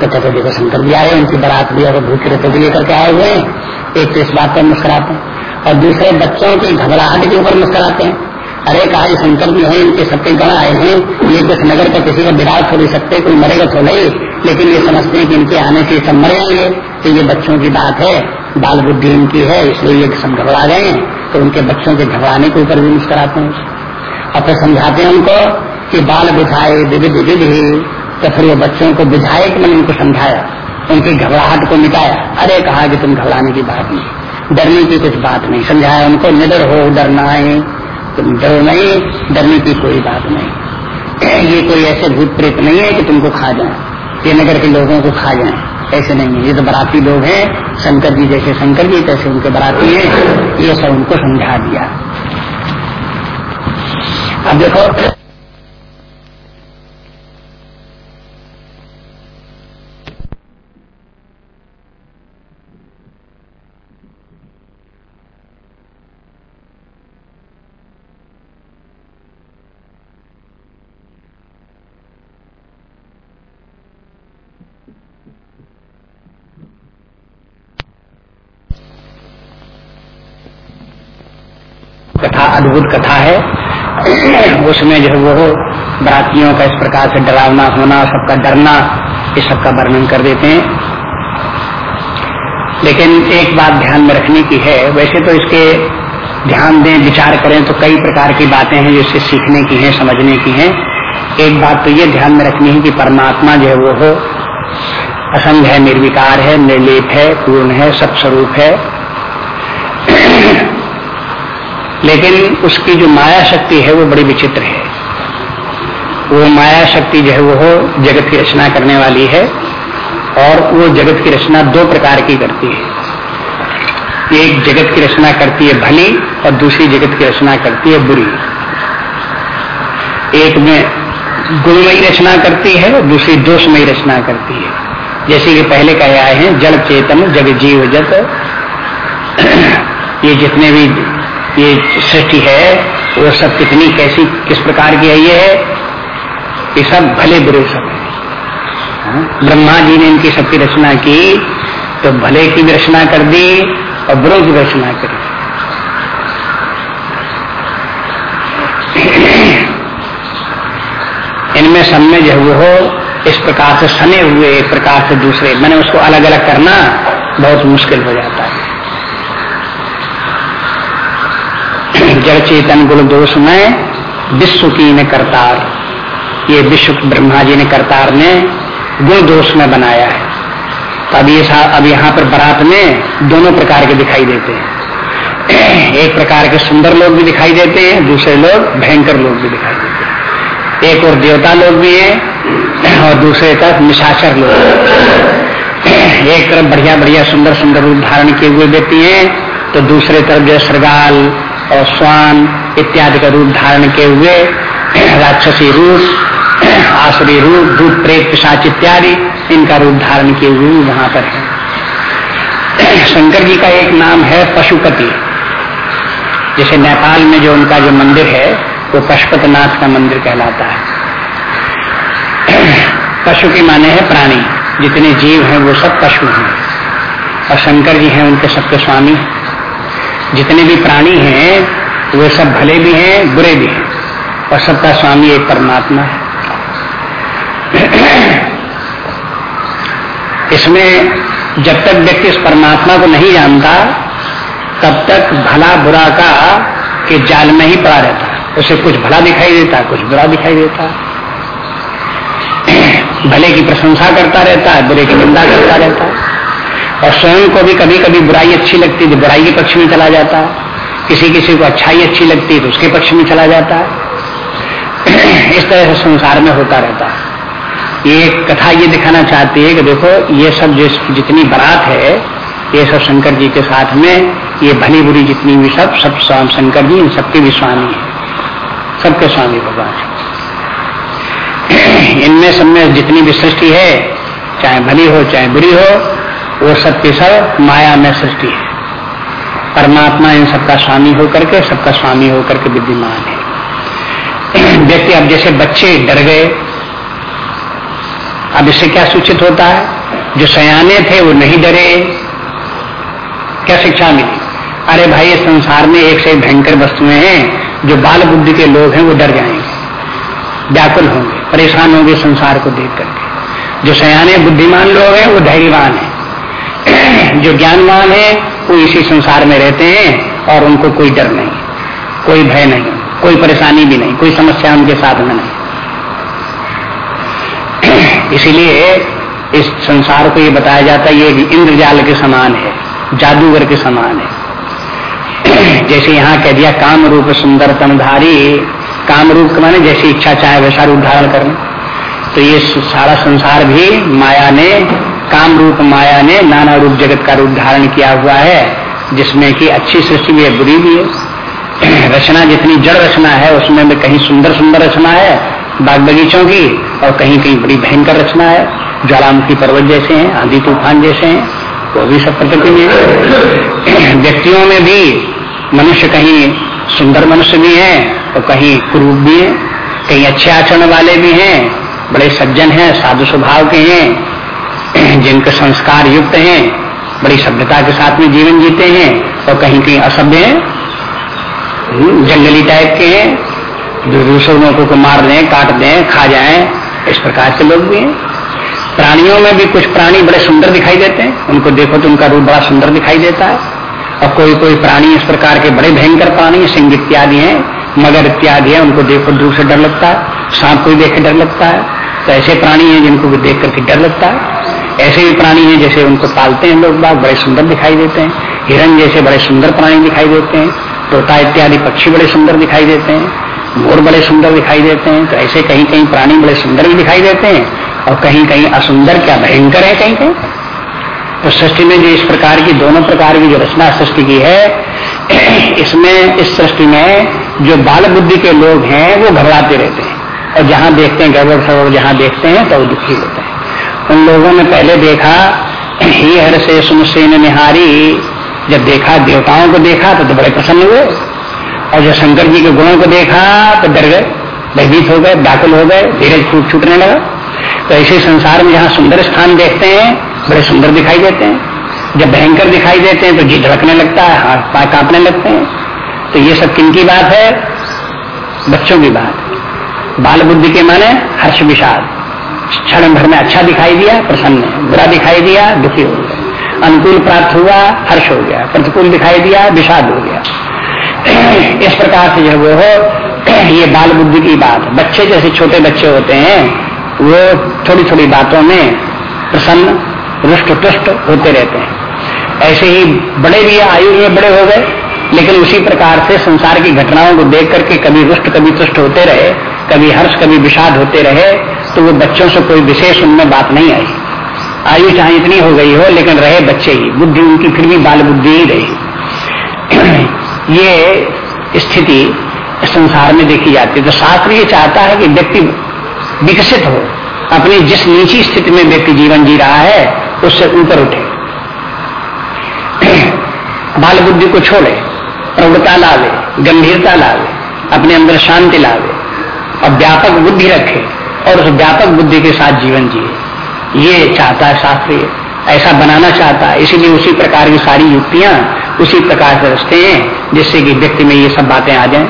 कहते थे, देखो शंकर जी आए, उनकी बरात भी और भूखे रहते भी लेकर के आए हुए हैं। एक तो इस बात पर मुस्कराते हैं। और दूसरे, बच्चों की घबराहट के ऊपर मुस्कराते हैं। अरे, कहा शंकर जी हैं, इनके सबके गण आए हैं। ये कुछ नगर पर किसी का विराट छोड़ सकते, कोई मरेगा तो नहीं, लेकिन ये समझते हैं कि इनके आने से सब मर जाएँगे तो ये बच्चों की बात है, बाल बुद्धि इनकी है, इसलिए ये सब घबरा गए तो उनके बच्चों के घबराने के ऊपर भी मुस्कराते हैं। और फिर समझाते हैं उनको कि बाल बुझाए, विविध विधि तो फिर बच्चों को बुझाए कि मैंने उनको समझाया। उनकी घबराहट को मिटाया। अरे, कहा कि तुम घबराने की बात नहीं। डरने की कुछ बात नहीं। समझाया उनको, निडर हो डरना है तुम डरो नहीं, डरने की कोई बात नहीं। ये कोई ऐसे भूत प्रेत नहीं है कि तुमको खा जाए। ये नगर के लोगों को खा जाए। ऐसे नहीं है। ये तो बराती लोग हैं। शंकर जी जैसे शंकर जी तैसे उनके बराती हैं। ये सब उनको समझा दिया। अब देखो। कथा अद्भुत कथा है। उसमें जो है वो बरातियों का इस प्रकार से डरावना होना, सबका डरना ये सबका वर्णन कर देते हैं। लेकिन एक बात ध्यान में रखने की है, वैसे तो इसके ध्यान दें, विचार करें तो कई प्रकार की बातें हैं जो इससे सीखने की हैं, समझने की हैं। एक बात तो ये ध्यान में रखनी है कि परमात्मा जो है वो असंग है, निर्विकार है, निर्लेप है, पूर्ण है, सत्स्वरूप है। लेकिन उसकी जो माया शक्ति है वो बड़ी विचित्र है। वो माया शक्ति जो है वो जगत की रचना करने वाली है और वो जगत की रचना दो प्रकार की करती है। एक जगत की रचना करती है भली और दूसरी जगत की रचना करती है बुरी। एक में गुणमयी रचना करती है और दूसरी दोषमयी रचना करती है। जैसे कि पहले कहे आए हैं जड़ चेतन जग जीव जत। ये जितने भी ये सृष्टि है, वो सब कितनी कैसी, किस प्रकार की है, ये है, ये सब भले बुरे सब है। हाँ? ब्रह्मा जी ने इनकी सबकी रचना की तो भले की भी रचना कर दी और बुरों की रचना करी इनमें सब में जो वो हो, इस प्रकार से सने हुए, एक प्रकार से दूसरे, मैंने उसको अलग अलग करना बहुत मुश्किल हो जाता है जड़ चेतन गुण दोष में विश्व की ने करतार। ये विश्व ब्रह्मा जी ने करतार ने गुण दोष में बनाया है। तो अब ये अब यहाँ पर बरात में दोनों प्रकार के दिखाई देते हैं। एक प्रकार के सुंदर लोग भी दिखाई देते हैं, दूसरे लोग भयंकर लोग भी दिखाई देते हैं। एक और देवता लोग भी हैं, और दूसरे तरफ़ निशाचर लोग। एक तरफ़ बढ़िया बढ़िया सुंदर सुंदर रूप धारण किए हुए व्यक्ति हैं तो दूसरे तरफ़ जो श्रृगाल और स्वान इत्यादि का रूप धारण के हुए, राक्षसी रूप आसुरी रूप, भूत प्रेत, पिशाच इत्यादि, इनका रूप धारण किए हुए वहाँ पर है। शंकर जी का एक नाम है पशुपति। जैसे नेपाल में जो उनका जो मंदिर है, वो पशुपतिनाथ का मंदिर कहलाता है। पशु के माने है प्राणी। जितने जीव हैं, वो सब पशु हैं। और शंकर जी हैं, उनके सबके स्वामी जितने भी प्राणी हैं, वे सब भले भी हैं, बुरे भी हैं। और सबका स्वामी एक परमात्मा है। इसमें जब तक व्यक्ति इस परमात्मा को नहीं जानता, तब तक भला बुरा का के जाल में ही पड़ा रहता। उसे कुछ भला दिखाई देता, कुछ बुरा दिखाई देता। भले की प्रशंसा करता रहता है बुरे की निंदा करता रहता। है और स्वयं को भी कभी कभी बुराई अच्छी लगती है तो बुराई के पक्ष में चला जाता है, किसी किसी को अच्छाई अच्छी लगती है तो उसके पक्ष में चला जाता है। इस तरह से संसार में होता रहता है। ये कथा ये दिखाना चाहती है कि देखो, ये सब जिस, जितनी बारात है, ये सब शंकर जी के साथ में, ये भली बुरी जितनी भी सब सब शंकर जी, इन सबके भी स्वामी है। सबके स्वामी भगवान इनमें सब में जितनी भी सृष्टि है, चाहे भली हो, चाहे बुरी हो वो सब के सब माया में सृष्टि है। परमात्मा इन सबका स्वामी होकर के, सबका स्वामी होकर के विद्यमान है। व्यक्ति अब जैसे बच्चे डर गए, अब इससे क्या सूचित होता है? जो सयाने थे, वो नहीं डरे। क्या शिक्षा मिली? अरे भाई, इस संसार में एक से भयंकर वस्तुएँ हैं, जो बाल बुद्धि के लोग हैं, वो डर जाएँगे। व्याकुल होंगे, परेशान होंगे संसार को देख करके। जो सयाने बुद्धिमान लोग हैं, वो धैर्यवान है। जो ज्ञानवान है, वो इसी संसार में रहते हैं और उनको कोई डर नहीं, कोई भय नहीं, कोई परेशानी भी नहीं, कोई समस्या उनके साथ में नहीं। इसीलिए इस संसार को ये बताया जाता है, ये इंद्रजाल के समान है, जादूगर के समान है। जैसे यहाँ कह दिया काम रूप सुंदर तमधारी काम रूप माने जैसी इच्छा चाहे वैसा रूप धारण करना। तो ये सारा संसार भी माया ने काम रूप माया ने नाना रूप जगत का रूप धारण किया हुआ है, जिसमें कि अच्छी सृष्टि भी है, बुरी भी है। रचना जितनी जड़ रचना है, उसमें भी कहीं सुंदर सुंदर रचना है, बाग बगीचों की, और कहीं कहीं बड़ी भयंकर रचना है। ज्वालामुखी पर्वत जैसे हैं, आंधी तूफ़ान जैसे हैं, वो भी सब प्रकृति में व्यक्तियों में भी मनुष्य कहीं सुंदर मनुष्य भी हैं, और कहीं कुरूप भी हैं। कहीं अच्छे आचरण वाले भी हैं, बड़े सज्जन हैं, साधु स्वभाव के हैं जिनके संस्कार युक्त हैं, बड़ी सभ्यता के साथ में जीवन जीते हैं, और कहीं कहीं असभ्य हैं, जंगली टाइप के हैं, दूसरों को मार दें, काट दें, खा जाएँ, इस प्रकार के लोग भी हैं। प्राणियों में भी कुछ प्राणी बड़े सुंदर दिखाई देते हैं। उनको देखो तो उनका रूप बड़ा सुंदर दिखाई देता है। और कोई कोई प्राणी इस प्रकार के बड़े भयंकर प्राणी, सिंह इत्यादि हैं, मगर इत्यादि है, उनको देखो दूर से डर लगता है, सांप को देख के डर लगता है। तो ऐसे प्राणी हैं जिनको भी देख करके डर लगता है। ऐसे भी प्राणी हैं जैसे उनको पालते हैं लोग बाग, बड़े सुंदर दिखाई देते हैं। हिरण जैसे बड़े सुंदर प्राणी दिखाई देते हैं। तोता इत्यादि पक्षी बड़े सुंदर दिखाई देते हैं। मोर बड़े सुंदर दिखाई देते हैं। तो ऐसे कहीं कहीं प्राणी बड़े सुंदर भी दिखाई देते हैं। और कहीं कहीं असुंदर, क्या भयंकर है कहीं कहीं तो सृष्टि में जो इस प्रकार की दोनों प्रकार की जो रचना सृष्टि की है, इसमें, इस सृष्टि में जो बाल बुद्धि के लोग हैं, वो घबराते रहते हैं। और जहाँ देखते हैं गड़बड़, सड़बड़ जहाँ देखते हैं तो वो दुखी होते हैं। उन लोगों ने पहले देखा ही हर से सुनसेन निहारी। जब देखा देवताओं को देखा तो, तो बड़े प्रसन्न हुए। और जब शंकर जी के गुणों को देखा तो डर गए भयभीत हो गए व्याकुल हो गए धीरज फूट छूटने लगा। तो ऐसे संसार में जहाँ सुंदर स्थान देखते हैं बड़े सुंदर दिखाई देते हैं। जब भयंकर दिखाई देते हैं तो जी धड़कने लगता है हाथ पाए कांपने लगते हैं। तो ये सब किन की बात है? बच्चों की बात। बाल बुद्धि के माने हर्ष विषाद। क्षण भर में अच्छा दिखाई दिया, प्रसन्न, बुरा दिखाई दिया, दुखी हो गया। अनुकूल प्राप्त हुआ, हर्ष हो गया, प्रतिकूल दिखाई दिया, विषाद हो गया। इस प्रकार से जो वो हो, ये बाल बुद्धि की बात, बच्चे जैसे छोटे बच्चे होते हैं, वो थोड़ी थोड़ी बातों में प्रसन्न रुष्ट तुष्ट होते रहते हैं। ऐसे ही बड़े भी आयु में बड़े हो गए, लेकिन उसी प्रकार से संसार की घटनाओं को देख करके कभी रुष्ट, कभी तुष्ट होते रहे, कभी हर्ष, कभी विषाद होते रहे तो वो बच्चों से कोई विशेष उनमें बात नहीं आई। आयु चाहे इतनी हो गई हो, लेकिन रहे बच्चे ही। बुद्धि उनकी फिर भी बाल बुद्धि ही रही। ये स्थिति संसार में देखी जाती है। तो शास्त्र ये चाहता है कि व्यक्ति विकसित हो, अपनी जिस नीची स्थिति में व्यक्ति जीवन जी रहा है, उससे ऊपर उठे। बाल बुद्धि को छोड़े प्रवृत्ता लावे, गंभीरता लावे, अपने अंदर शांति लावे, और व्यापक बुद्धि रखे। और उस व्यापक बुद्धि के साथ जीवन जिए। ये चाहता है शास्त्रीय ऐसा बनाना चाहता है। इसीलिए उसी प्रकार की सारी युक्तियाँ उसी प्रकार से रचते हैं, जिससे कि व्यक्ति में ये सब बातें आ जाए।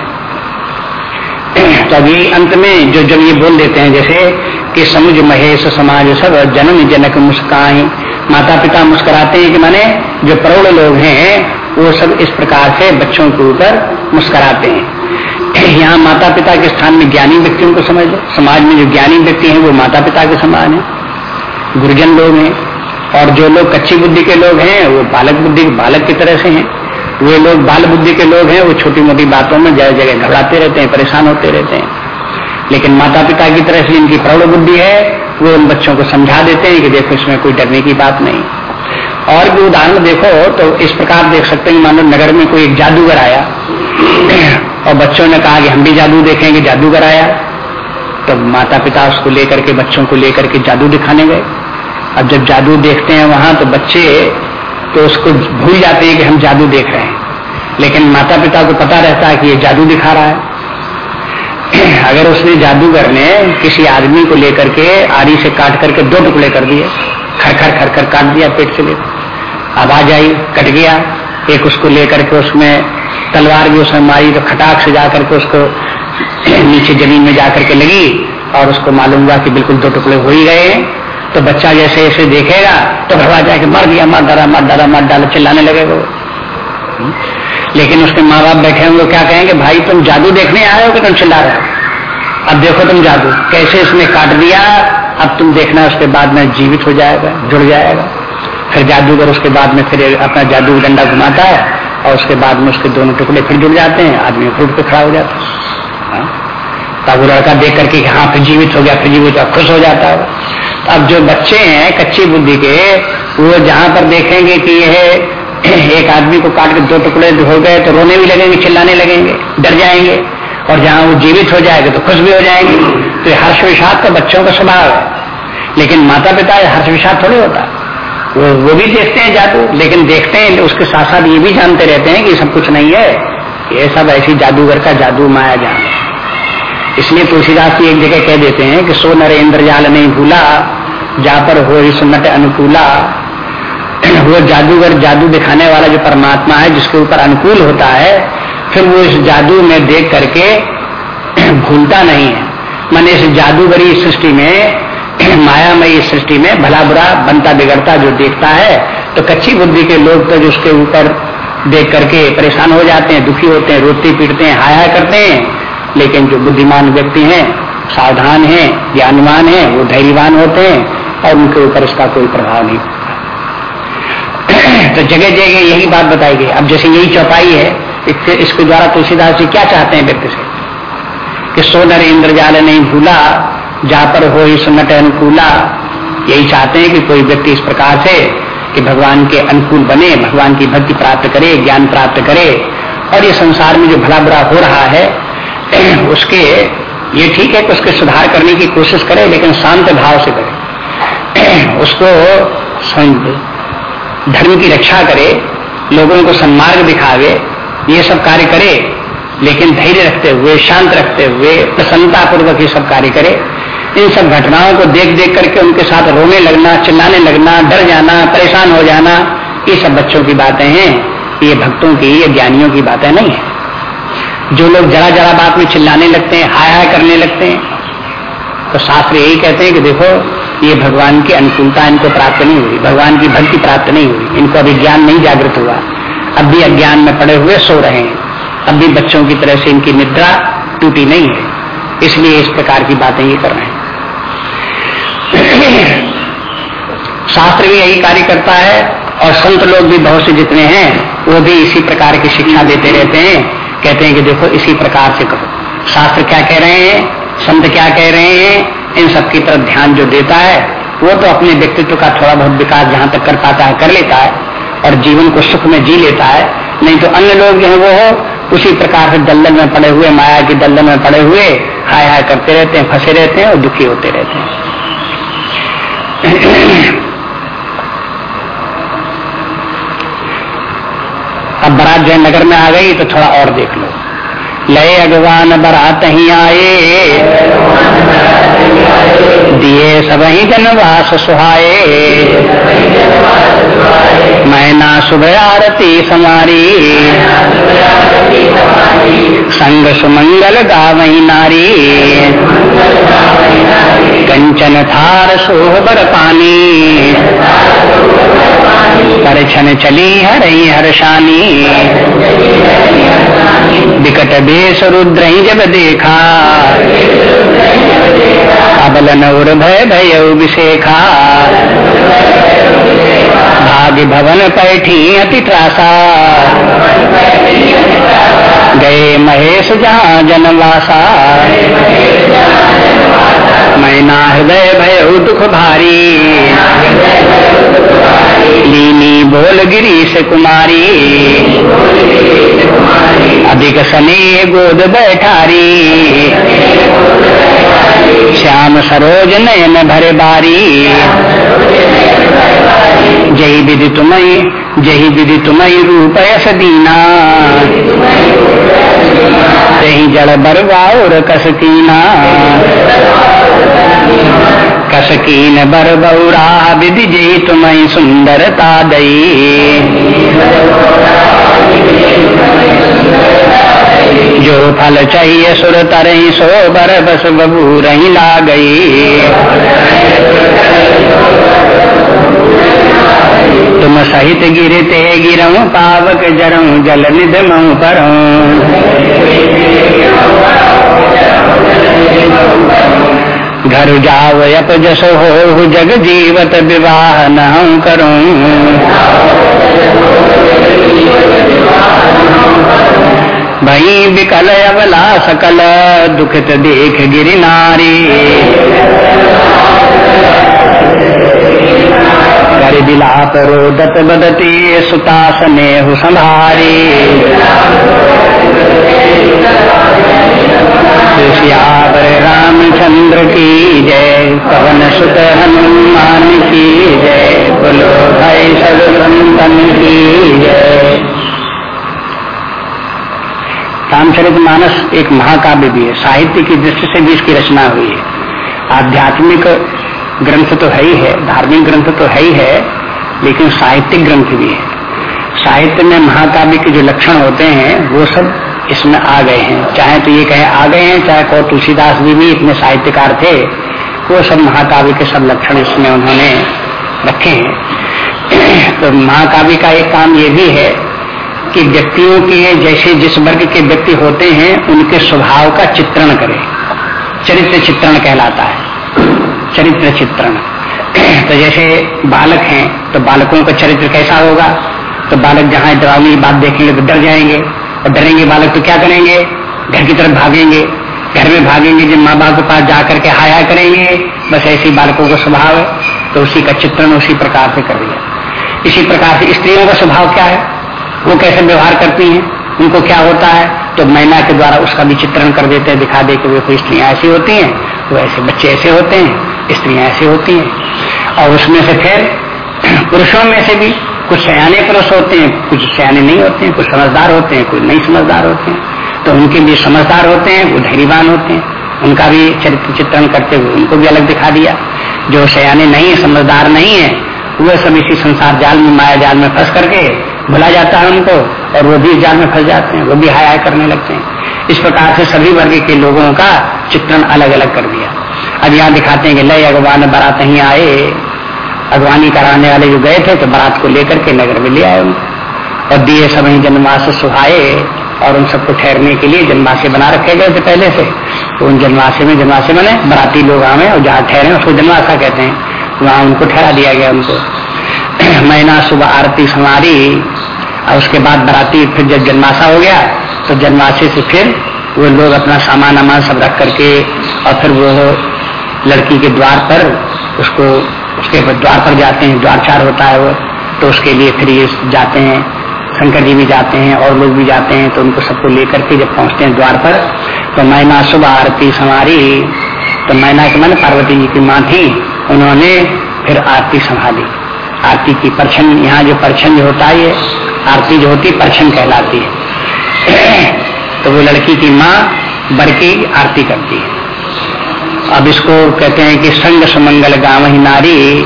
तो अभी अंत में जो जब ये बोल देते हैं, जैसे कि समुझ महेश समाज सब जन्म जनक मुस्काए। माता पिता मुस्कुराते हैं कि माने जो प्रौढ़ लोग हैं वो सब इस प्रकार से बच्चों के ऊपर मुस्कुराते हैं। यहाँ माता पिता के स्थान में ज्ञानी व्यक्तियों को समझ लो। समाज में जो ज्ञानी व्यक्ति हैं, वो माता पिता के समान है। गुरुजन लोग हैं और जो लोग कच्ची बुद्धि के लोग हैं, वो बालक बुद्धि, बालक की तरह से हैं। वे लोग बाल बुद्धि के लोग हैं, वो छोटी मोटी बातों में जगह जगह घबराते रहते हैं, परेशान होते रहते हैं। लेकिन माता पिता की तरह से जिनकी प्रौढ़ बुद्धि है, वो उन बच्चों को समझा देते हैं कि देखो इसमें कोई डरने की बात नहीं। और भी उदाहरण देखो तो इस प्रकार देख सकते हैं, मानो नगर में कोई एक जादूगर आया और बच्चों ने कहा कि हम भी जादू देखेंगे, जादूगर आया। तो माता पिता उसको लेकर के, बच्चों को लेकर के जादू दिखाने गए। अब जब जादू देखते हैं वहाँ तो बच्चे तो उसको भूल जाते हैं कि हम जादू देख रहे हैं। लेकिन माता पिता को पता रहता है कि ये जादू दिखा रहा है। अगर उसने जादूगर ने किसी आदमी को लेकर के आरी से काट करके दो टुकड़े कर दिए खर खर खर खर काट दिया पेट से लेकर। आवाज़ आई कट गया। एक उसको लेकर के उसमें तलवार भी उसमें मारी तो खटाक से जाकर के उसको नीचे ज़मीन में जाकर के लगी और उसको मालूम हुआ कि बिल्कुल दो टुकड़े हो ही गए तो बच्चा जैसे ऐसे देखेगा तो घबरा जाए कि मर दिया मर डरा मर डरा, मर डाला, चिल्लाने लगेगा वो। लेकिन उसके माँ बाप बैठे होंगे, क्या कहेंगे, भाई, तुम जादू देखने आए हो कि तुम चिल्ला रहे हो? अब देखो तुम जादू, कैसे इसने काट दिया, अब तुम देखना, उसके बाद में जीवित हो जाएगा, जुड़ जाएगा। फिर जादूगर उसके बाद में फिर अपना जादू डंडा घुमाता है और उसके बाद में उसके दोनों टुकड़े फिर जुड़ जाते हैं, आदमी फूट पे खड़ा हो जाता है। हाँ? तब वो लड़का देख करके हाँ फिर जीवित हो गया, फिर जीवित हो खुश हो जाता है तो अब जो बच्चे हैं, कच्ची बुद्धि के, वो जहाँ पर देखेंगे कि यह एक आदमी को काट के दो टुकड़े हो गए तो रोने भी लगेंगे, चिल्लाने लगेंगे, डर जाएँगे। और जहाँ वो जीवित हो जाएगा तो खुश भी हो जाएँगे। तो हर्ष विषाद तो बच्चों का स्वभाव है। लेकिन माता पिता हर्ष विषाद थोड़े होता वो वो भी देखते हैं जादू, लेकिन देखते हैं, उसके साथ साथ ये भी जानते रहते हैं कि सब कुछ नहीं है। ये सब ऐसी जादूगर का जादू माया जान। इसलिए तुलसीदास जी एक जगह कह देते हैं कि, सो नरेंद्र जाल नहीं भूला, जा पर हो सुनट अनुकूला। वो जादूगर जादू दिखाने वाला जो परमात्मा है, जिसके ऊपर अनुकूल होता है, फिर वो इस जादू में देख करके भूलता नहीं है। मैंने इस जादूगरी सृष्टि में मायामयी सृष्टि में भला बुरा बनता बिगड़ता जो देखता है तो कच्ची बुद्धि के लोग तो जो उसके ऊपर देख करके परेशान हो जाते हैं, दुखी होते हैं, रोते पीटते हैं, हाया करते हैं। लेकिन जो बुद्धिमान व्यक्ति हैं, सावधान हैं, ज्ञानवान हैं, वो धैर्यवान होते हैं और उनके ऊपर इसका कोई प्रभाव नहीं तो जगह जगह यही बात बताई गई। अब जैसे यही चौपाई है इसके द्वारा तुलसीदास जी क्या चाहते हैं व्यक्ति से? कि सोनर इंद्रजाल नहीं भूला जा पर हो सुनट अनुकूला। यही चाहते हैं कि कोई व्यक्ति इस प्रकार से कि भगवान के अनुकूल बने, भगवान की भक्ति प्राप्त करे, ज्ञान प्राप्त करे। और ये संसार में जो भला बुरा हो रहा है, उसके ये ठीक है कि उसके सुधार करने की कोशिश करे, लेकिन शांत भाव से करे। उसको धर्म की रक्षा करे, लोगों को सन्मार्ग दिखावे, ये सब कार्य करे, लेकिन धैर्य रखते हुए, शांत रखते हुए प्रसन्नता पूर्वक ये सब कार्य करे इन सब घटनाओं को देख देख करके उनके साथ रोने लगना, चिल्लाने लगना, डर जाना, परेशान हो जाना, ये सब बच्चों की बातें हैं। ये भक्तों की, ये ज्ञानियों की बातें नहीं है। जो लोग जरा जरा बात में चिल्लाने लगते हैं, हाय हाय करने लगते हैं तो शास्त्र यही कहते हैं कि देखो, ये भगवान की अनुकूलता इनको प्राप्त नहीं हुई, भगवान की भक्ति प्राप्त नहीं हुई, इनको अभी ज्ञान नहीं जागृत हुआ। अब भी अज्ञान में पड़े हुए सो रहे हैं। अब भी बच्चों की तरह से इनकी निद्रा टूटी नहीं है। इसलिए इस प्रकार की बातें ये कर रहे हैं। शास्त्र भी यही कार्य करता है और संत लोग भी बहुत से जितने हैं, वो भी इसी प्रकार की शिक्षा देते रहते हैं। कहते हैं कि देखो, इसी प्रकार से करो। शास्त्र क्या कह रहे हैं? संत क्या कह रहे हैं? इन सब की तरफ़ ध्यान जो देता है, वो तो अपने व्यक्तित्व का थोड़ा बहुत विकास जहाँ तक कर पाता है, कर लेता है और जीवन को सुख में जी लेता है। नहीं तो अन्य लोग जो है वो उसी प्रकार से दलदल में पड़े हुए, माया की दलदल में पड़े हुए, हाय हाय करते रहते हैं, फंसे रहते हैं और दुखी होते रहते हैं। अब बारात जो नगर में आ गई तो थोड़ा और देख लो। लय अगवान बरात ही आए। दिए सब ही जनवास सुहाए। मैना सुबह आरती समारी संग सुमंगल गावही नारी। कंचन थार सोहबर पानी। परछन चली हरई हर्षानी विकट बेस रुद्र जब देखा। अबल नौर भय भय विशेखा भाग्य भवन पैठी अति त्रासा। गए महेश जहाँ जनवासा। मैना हृदय भय दुख भारी। लीनी बोल गिरीश कुमारी। अधिक सने गोद बैठारी। श्याम सरोज नयन भर बारी। जय विधि तुम्हें जही विधि तुम्हें रूप यस दीना। जही जड़ बरवा और कसकीना। कसकीन बर बौरा विधि जय तुम्हें सुंदरता दई। जो फल चाहिए सुर तरही, सो बर बस बबू रही ला गई तुम सहित गिरते गिरऊं, पावक जरऊं जल निधमऊ घर जाओ अप जस हो, जग जीवत विवाह न करूँ। भई विकल अवला सकल, दुखित देख गिरी नारी। कर बिलाप रोदत बदती सुता स्नेह संभारी श्यावर रामचंद्र की जय, पवन सुत हनुमान की जय, बोलो भाई संतन की जय। रामचरित मानस एक महाकाव्य भी है, साहित्य की दृष्टि से भी इसकी रचना हुई है। आध्यात्मिक ग्रंथ तो है ही है, धार्मिक ग्रंथ तो है ही है, लेकिन साहित्यिक ग्रंथ भी है। साहित्य में महाकाव्य के जो लक्षण होते हैं, वो सब इसमें आ गए हैं। चाहे तो ये कहे आ गए हैं, चाहे कहो तुलसीदास जी भी इतने साहित्यकार थे, वो सब महाकाव्य के सब लक्षण इसमें उन्होंने रखे हैं। तो महाकाव्य का एक काम ये भी है कि व्यक्तियों के जैसे जिस वर्ग के व्यक्ति होते हैं, उनके स्वभाव का चित्रण करें। चरित्र चित्रण कहलाता है। चरित्र चित्रण। तो जैसे बालक हैं तो बालकों का चरित्र कैसा होगा? तो बालक जहाँ डरावनी बात देखेंगे तो डर जाएँगे। और डरेंगे बालक तो क्या करेंगे? घर की तरफ़ भागेंगे। घर में भागेंगे, जब माँ बाप के पास जाकर के हाया करेंगे, बस ऐसे बालकों का स्वभाव है। तो उसी का चित्रण उसी प्रकार से कर दिया। इसी प्रकार से स्त्रियों का स्वभाव क्या है? वो कैसे व्यवहार करती हैं? उनको क्या होता है? तो मैना के द्वारा उसका भी चित्रण कर देते हैं, दिखा दे कि वे कोई स्त्रियाँ ऐसी होती हैं, वो ऐसे बच्चे ऐसे होते हैं। स्त्रियाँ ऐसी होती हैं। और उसमें से फिर पुरुषों में से भी कुछ सयाने पुरुष होते हैं, कुछ सयाने नहीं होते हैं, कुछ समझदार होते हैं, कुछ नहीं समझदार होते हैं। तो उनके भी समझदार होते हैं, वो धैर्यवान होते हैं। उनका भी चरित्र चित्रण करते हुए उनको भी अलग दिखा दिया। जो सयाने नहीं है समझदार नहीं है वह सब इसी संसार जाल में, माया जाल में फंस करके भुला जाता है उनको और वो भी जाल में फंस जाते हैं, वो भी हाय हाय करने लगते हैं। इस प्रकार से सभी वर्ग के लोगों का चित्रण अलग अलग कर दिया। अब यहाँ दिखाते हैं कि लय अगवान बारात ही आए। अगवानी कराने वाले जो गए थे तो बारात को लेकर के नगर में ले आए और दिए सब जन्मास सुहाए और उन सबको ठहरने के लिए जन्माशे बना रखे गए थे पहले से। तो उन जन्माशे में जन्माशे मैंने बराती लोग आवे और जहाँ ठहरे, उसको जन्माशा कहते हैं। वहाँ उनको ठहरा दिया गया उनको। मैना सुबह आरती समारी और उसके बाद बराती फिर जब जन्माशा हो गया तो जन्माशे से फिर वो लोग अपना सामान वामान सब रख करके, और फिर वो लड़की के द्वार पर उसको, उसके द्वार पर जाते हैं द्वारचार होता है वो तो उसके लिए फिर ये जाते हैं, शंकर जी भी जाते हैं, और लोग भी जाते हैं तो उनको सबको लेकर के जब पहुँचते हैं द्वार पर तो मैना सुबह आरती संवारी तो मैना के मन पार्वती जी की माँ थी, उन्होंने फिर आरती संभाली। आरती की परछन, यहाँ जो परछन जो होता है आरती जो होती परछन कहलाती है। तो वो लड़की की माँ बर की आरती करती है। अब इसको कहते हैं कि संग सुमंगल गाँव ही नारी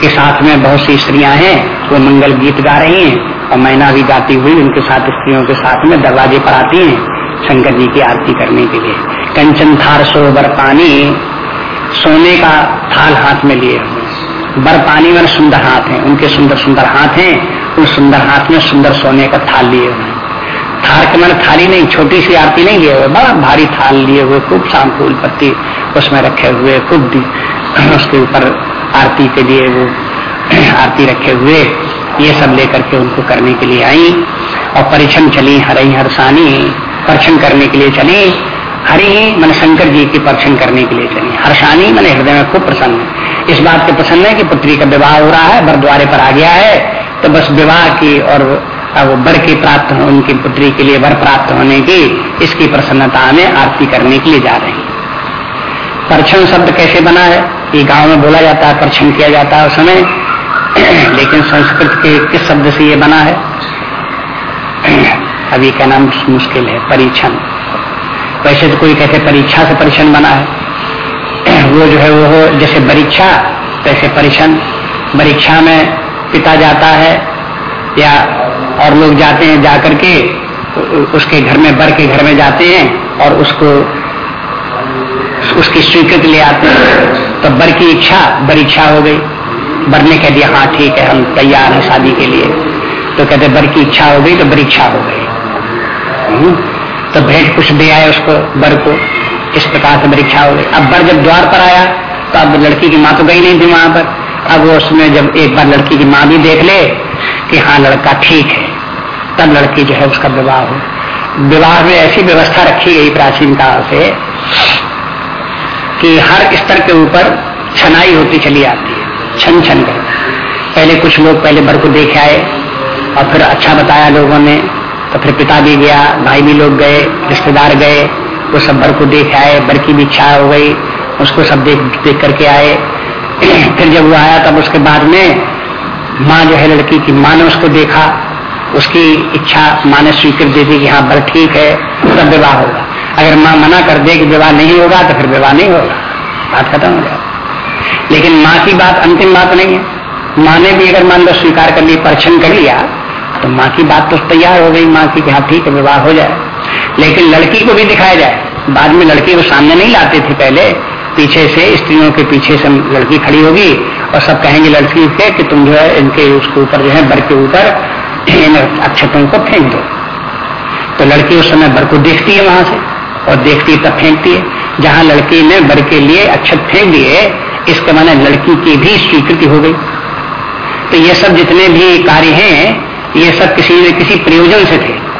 के साथ में बहुत सी स्त्रियाँ हैं, वो मंगल गीत गा रही हैं और मैना भी गाती हुई उनके साथ स्त्रियों के साथ में दरवाजे पर आती हैं शंकर जी की आरती करने के लिए। कंचन थार सोबर पानी, सोने का थाल हाथ में लिए हुए। बर पानी में सुंदर हाथ हैं, उनके सुंदर सुंदर हाथ हैं, उस सुंदर हाथ में सुंदर सोने का थाल लिए हुए। थार के मैंने थाली नहीं, छोटी सी आरती नहीं लिए हुए बड़ा भारी थाल लिए हुए, खूब शाम फूल पत्ती उसमें रखे हुए, खूब उसके ऊपर आरती के लिए वो आरती रखे हुए, ये सब लेकर के उनको करने के लिए आई और परिछन चली हरई हरसानी परिछन करने के लिए चली, हरि मन शंकर जी की परीक्षण करने के लिए चली। हर्षानी मन हृदय में खूब प्रसन्न इस बात के प्रसन्न है कि पुत्री का विवाह हो रहा है बर द्वारे पर आ गया है तो बस विवाह की और अब बर की प्राप्त उनकी पुत्री के लिए वर प्राप्त होने की इसकी प्रसन्नता में आरती करने के लिए जा रहे हैं। परछन शब्द कैसे बना है? ये गाँव में बोला जाता है, परछन किया जाता है उस समय। लेकिन संस्कृत के किस शब्द से ये बना है? अभी क्या नाम मुश्किल है? परीक्षण वैसे तो कोई कहते परीक्षा से परीक्षण बना है। वो जो है, वो जैसे परीक्षा तैसे परीक्षण परीक्षा में पिता जाता है या और लोग जाते हैं जाकर के उसके घर में बर के घर में जाते हैं और उसको उसकी स्वीकृति ले आते हैं। तो बर की इच्छा बर इच्छा हो गई। बर ने कह दिया हाँ ठीक है हम तैयार हैं शादी के लिए। तो कहते बर की इच्छा हो गई तो बर इच्छा हो गई। हम्म, तो भेंट कुछ दे आए उसको बर को। इस प्रकार से बर इच्छा हो गई। अब बर जब द्वार पर आया तो अब लड़की की माँ तो गई नहीं थी वहाँ पर। अब उसमें जब एक बार लड़की की माँ भी देख ले कि हाँ लड़का ठीक है। तब लड़की जो है उसका विवाह हो। विवाह में ऐसी व्यवस्था रखी गई प्राचीन काल से कि हर स्तर के ऊपर छनाई होती चली आती है, छन छन कर। पहले कुछ लोग पहले बर को देख आए, और फिर अच्छा बताया लोगों ने तो फिर पिता भी गया, भाई भी लोग गए, रिश्तेदार गए, वो सब बर को देख आए बर की भी इच्छा हो गई, उसको सब देख देख करके आए। फिर जब वो आया, तब उसके बाद में माँ जो है लड़की की माँ ने उसको देखा उसकी इच्छा माँ ने स्वीकृत दे दी कि हाँ बर ठीक है, तब विवाह होगा। अगर माँ मना कर दे कि विवाह नहीं होगा तो फिर विवाह नहीं होगा। बात खत्म हो जाए लेकिन माँ की बात अंतिम बात नहीं है। माँ ने भी अगर मान लो स्वीकार कर लिया परीक्षण कर लिया तो माँ की बात तो तैयार हो गई माँ की हाँ ठीक है, विवाह हो जाए। लेकिन लड़की को भी दिखाया जाए। बाद में लड़की को सामने नहीं लाते थे पहले। पीछे से स्त्रियों के पीछे से लड़की खड़ी होगी और सब कहेंगे लड़की के कि तुम जो है, इनके उसके ऊपर जो है बर के ऊपर इन अक्षतों को फेंक दो। तो लड़की उस समय बर को देखती है वहाँ से और देखती है तब फेंकती है। जहाँ लड़की ने बर के लिए अक्षत फेंक दिए, इसके माने लड़की की भी स्वीकृति हो गई। तो ये सब जितने भी कार्य हैं, ये सब किसी न किसी प्रयोजन से थे।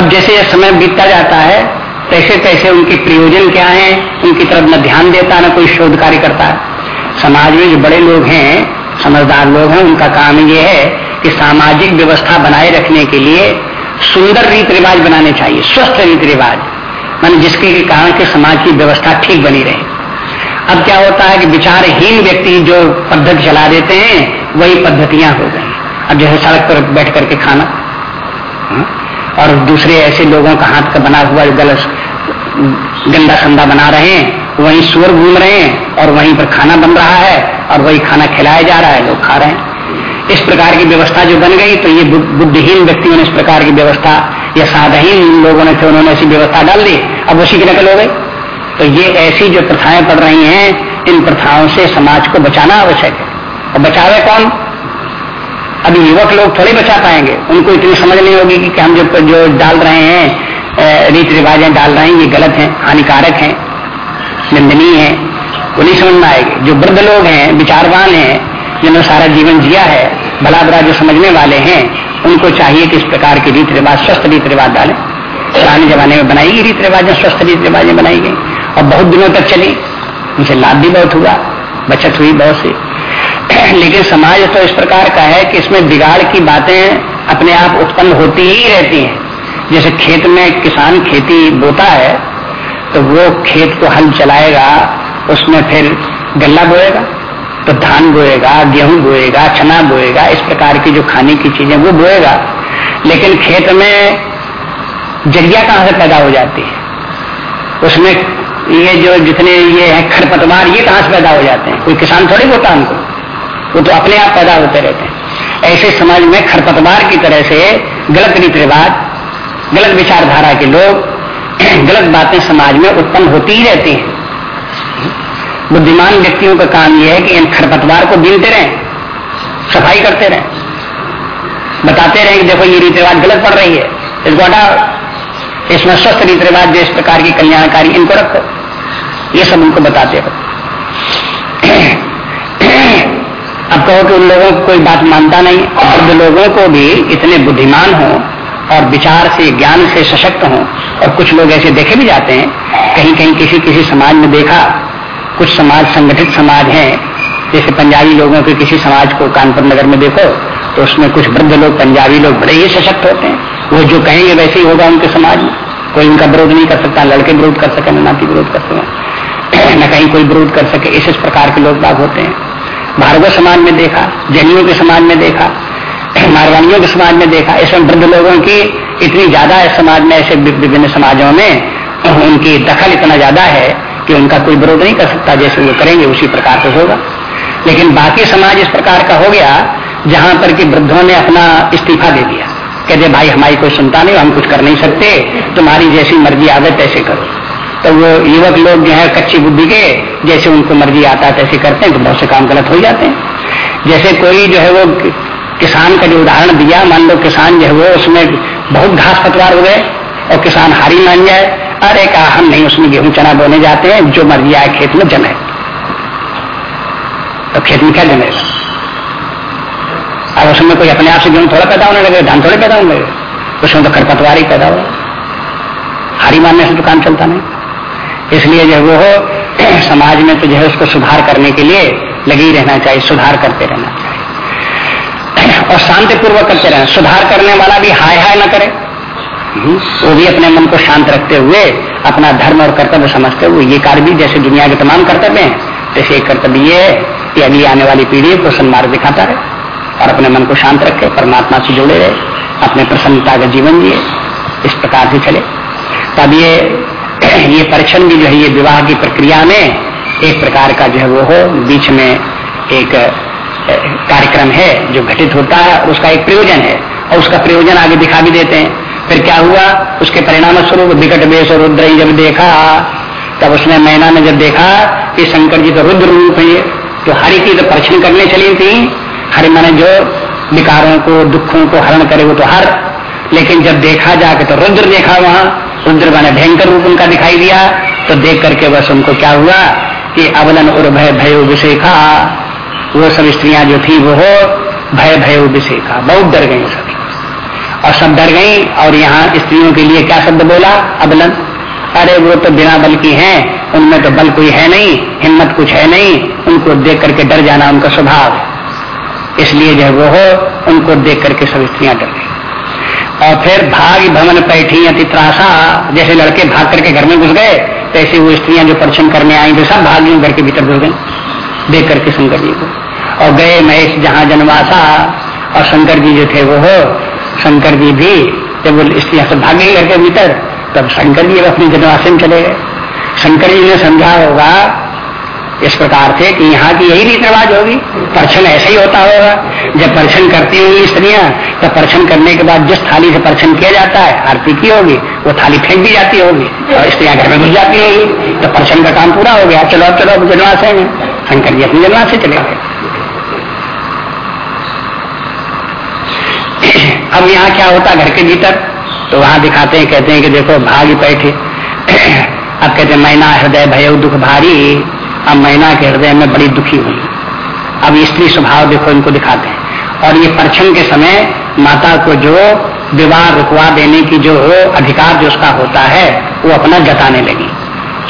अब जैसे यह समय बीतता जाता है, तैसे तैसे उनके प्रयोजन क्या है, उनकी तरफ़ न ध्यान देता, न कोई शोध कार्य करता। है समाज में जो बड़े लोग हैं, समझदार लोग हैं, उनका काम ये है कि सामाजिक व्यवस्था बनाए रखने के लिए सुंदर रीति रिवाज बनाने चाहिए, स्वस्थ रीति रिवाज मान जिसके कारण के समाज की व्यवस्था ठीक बनी रहे। अब क्या होता है कि विचारहीन व्यक्ति जो पद्धति चला देते हैं, वही पद्धतियाँ हो गई। अब जैसे सड़क पर बैठ करके खाना हाँ? और दूसरे ऐसे लोगों का हाथ का बना हुआ गलत, गंदा संदा बना रहे हैं, वहीं सुअर घूम रहे हैं, और वहीं पर खाना बन रहा है, और वही खाना खिलाया जा रहा है, लोग खा रहे हैं। इस प्रकार की व्यवस्था जो बन गई तो ये बुद्धिहीन व्यक्तियों ने इस प्रकार की व्यवस्था, या साधहीन लोगों ने थे, उन्होंने ऐसी व्यवस्था डाल दी। अब उसी की नकल हो गई। तो ये ऐसी जो प्रथाएँ पड़ रही हैं, इन प्रथाओं से समाज को बचाना आवश्यक है। और बचावे कौन? अभी युवक लोग थोड़े बचा पाएँगे। उनको इतनी समझ नहीं होगी कि हम जो जो डाल रहे हैं रीति रिवाजें डाल रहे हैं, ये गलत हैं, हानिकारक हैं, निंदनीय है वो नहीं समझ में आएगी। जो वृद्ध लोग हैं, विचारवान हैं जिन्होंने सारा जीवन जिया है भला बुरा जो समझने वाले हैं, उनको चाहिए कि इस प्रकार के रीति रिवाज स्वस्थ रीति रिवाज डालें। पुराने जमाने में बनाई गई रीति रिवाज स्वस्थ रीति रिवाज बनाई गई। और बहुत दिनों तक चली, उनसे लाभ भी बहुत हुआ, बचत हुई बहुत सी। लेकिन समाज तो इस प्रकार का है कि इसमें बिगाड़ की बातें अपने आप उत्पन्न होती ही रहती हैं। जैसे खेत में किसान खेती बोता है तो वो खेत को हल चलाएगा, उसमें फिर गल्ला बोएगा। तो धान बोएगा, गेहूँ बोएगा, चना बोएगा, इस प्रकार की जो खाने की चीज़ें वो बोएगा। लेकिन खेत में ज़रिया कहाँ से पैदा हो जाती है? उसमें ये जो जितने ये है खरपतवार, ये कहाँ से पैदा हो जाते हैं? कोई किसान थोड़ी बोता उनको वो तो अपने आप पैदा होते रहते हैं। ऐसे समाज में खरपतवार की तरह से गलत रीति रिवाज गलत विचारधारा के लोग, गलत बातें समाज में उत्पन्न होती ही रहती हैं। बुद्धिमान व्यक्तियों का काम यह है कि इन खरपतवार को बीनते रहें, सफ़ाई करते रहें। बताते रहें कि देखो ये रीति रिवाज गलत पड़ रही है। इसको हटाओ इसमें स्वस्थ रीति रिवाज जो इस प्रकार की कल्याणकारी इनको रखो। ये सब उनको बताते रहो। अब कहो कि उन लोगों को कोई बात मानता नहीं वृद्ध लोगों को भी इतने बुद्धिमान हो, और विचार से, ज्ञान से सशक्त हो, और कुछ लोग ऐसे देखे भी जाते हैं कहीं कहीं किसी किसी समाज में देखा कुछ समाज, संगठित समाज हैं। जैसे पंजाबी लोगों के किसी समाज को कानपुर नगर में देखो तो उसमें कुछ वृद्ध लोग, पंजाबी लोग बड़े ही सशक्त होते हैं। वो जो कहेंगे वैसे ही होगा उनके समाज में। कोई उनका विरोध नहीं कर सकता, लड़के विरोध कर सके, न नाती विरोध कर सके, न कहीं कोई विरोध कर सके। इस इस प्रकार के लोग बाग होते हैं। भार्गव समाज में देखा, जैनियों के समाज में देखा मारवाणियों के समाज में देखा इसमें वृद्ध लोगों की इतनी ज़्यादा है समाज में, ऐसे विभिन्न समाजों में, उनकी दखल इतना ज़्यादा है कि उनका कोई विरोध नहीं कर सकता, जैसे वो करेंगे, उसी प्रकार से होगा। लेकिन बाकी समाज इस प्रकार का हो गया, जहाँ पर कि वृद्धों ने अपना इस्तीफा दे दिया। कहते भाई, हमारी कोई सुनता नहीं, हम कुछ कर नहीं सकते, तुम्हारी जैसी मर्ज़ी आदत तैसे करो। तो वो युवक लोग जो है, कच्ची बुद्धि के, जैसे उनको मर्ज़ी आता है, तैसे करते हैं तो बहुत से काम गलत हो जाते हैं। जैसे कोई जो है वो किसान का जो उदाहरण दिया, मान लो किसान जो है वो, उसमें बहुत घास पतवार हो गए, और किसान हारी मान जाए अरे कहा हम नहीं, उसमें गेहूँ, चना बोने जाते हैं, जो मर्ज़ी आए खेत में जमे। तो खेत में क्या जमेगा? अब उसमें कोई अपने आप से गेहूँ थोड़ा पैदा होने लगे, धान थोड़े पैदा होने लगे उसमें तो खरपतवार ही पैदा हो हारी मारने से तो काम चलता नहीं। इसलिए जो वो हो, समाज में तो जो है उसको सुधार करने के लिए लगी रहना चाहिए, सुधार करते रहना चाहिए। और शांतिपूर्वक करते रहना। सुधार करने वाला भी हाय हाय ना करे। वो भी अपने मन को शांत रखते हुए, अपना धर्म और कर्तव्य समझते हुए, ये कार्य भी जैसे दुनिया के तमाम कर्तव्य हैं जैसे एक कर्तव्य ये है कि अगली आने वाली पीढ़ी को सन्मार्ग दिखाता रहे और अपने मन को शांत रखे, परमात्मा से जुड़े रहे, अपने प्रसन्नता का जीवन जिए, इस प्रकार से चले। तब ये ये परीक्षण भी जो है, ये विवाह की प्रक्रिया में एक प्रकार का जो है वो हो, बीच में एक कार्यक्रम है जो घटित होता है उसका एक प्रयोजन है, और उसका प्रयोजन आगे दिखा भी देते हैं। फिर क्या हुआ? उसके परिणाम स्वरूप विकट वेश और रुद्र जब देखा, तब उसने मैना ने जब देखा कि शंकर जी तो रुद्र रूप है तो हरि की तो परीक्षण करने चली थी। हरि मैंने जो विकारों को, दुखों को हरण करे, वो तो हर। लेकिन जब देखा जाके तो रुद्र देखा वहाँ। रुद्र मैंने भयंकर रूप उनका दिखाई दिया। तो देख करके बस उनको क्या हुआ कि अवलन और भय, भयो विषेखा वो सब स्त्रियाँ जो थी, वो भय भय विषेखा बहुत डर गई सभी। और सब डर गई, और यहाँ स्त्रियों के लिए क्या शब्द बोला? अबलन अरे वो तो बिना बल की हैं, उनमें तो बल कोई है नहीं, हिम्मत कुछ है नहीं, उनको देख करके डर जाना उनका स्वभाव इसलिए जो वो हो, उनको देख करके सब स्त्रियाँ डर गई। और फिर भाग भवन पैठी अति त्रासा, जैसे लड़के भाग करके घर में घुस गए, तैसे वो स्त्रियाँ जो परिश्रम करने आई थी, सब भाग घर के भीतर घुस गई, देख करके शंकर जी को। और गए महेश जहाँ जनवासा, और शंकर जी जो थे वो हो शंकर जी भी जब वो स्त्रियाँ सब भाग गई घर के भीतर, तब शंकर जी अपनी जनवासी में चले गए। शंकर जी ने समझा होगा इस प्रकार से कि यहाँ की यही रीत रिवाज होगी। परछन ऐसे ही होता होगा। जब परछन करती होंगी स्त्रियाँ तो परछन करने के बाद जिस थाली से परछन किया जाता है, आरती की होगी, वो थाली फेंक दी जाती होगी और स्त्रियाँ घर में घुस जाती होगी। तो परछन का काम पूरा हो गया। चलो, अब चलो जनवास है। शंकर जी अपनी जनवास चले गए। अब यहाँ क्या होता घर के भीतर? तो वहाँ दिखाते हैं, कहते हैं कि देखो भाग बैठे अब कहते हैं, मैना हृदय भय, दुख भारी। अब मैना के हृदय में बड़ी दुखी हुई। अब स्त्री स्वभाव देखो, इनको दिखाते हैं। और ये परछन के समय माता को जो विवाह रुकवा देने की जो अधिकार जो उसका होता है, वो अपना जताने लगी।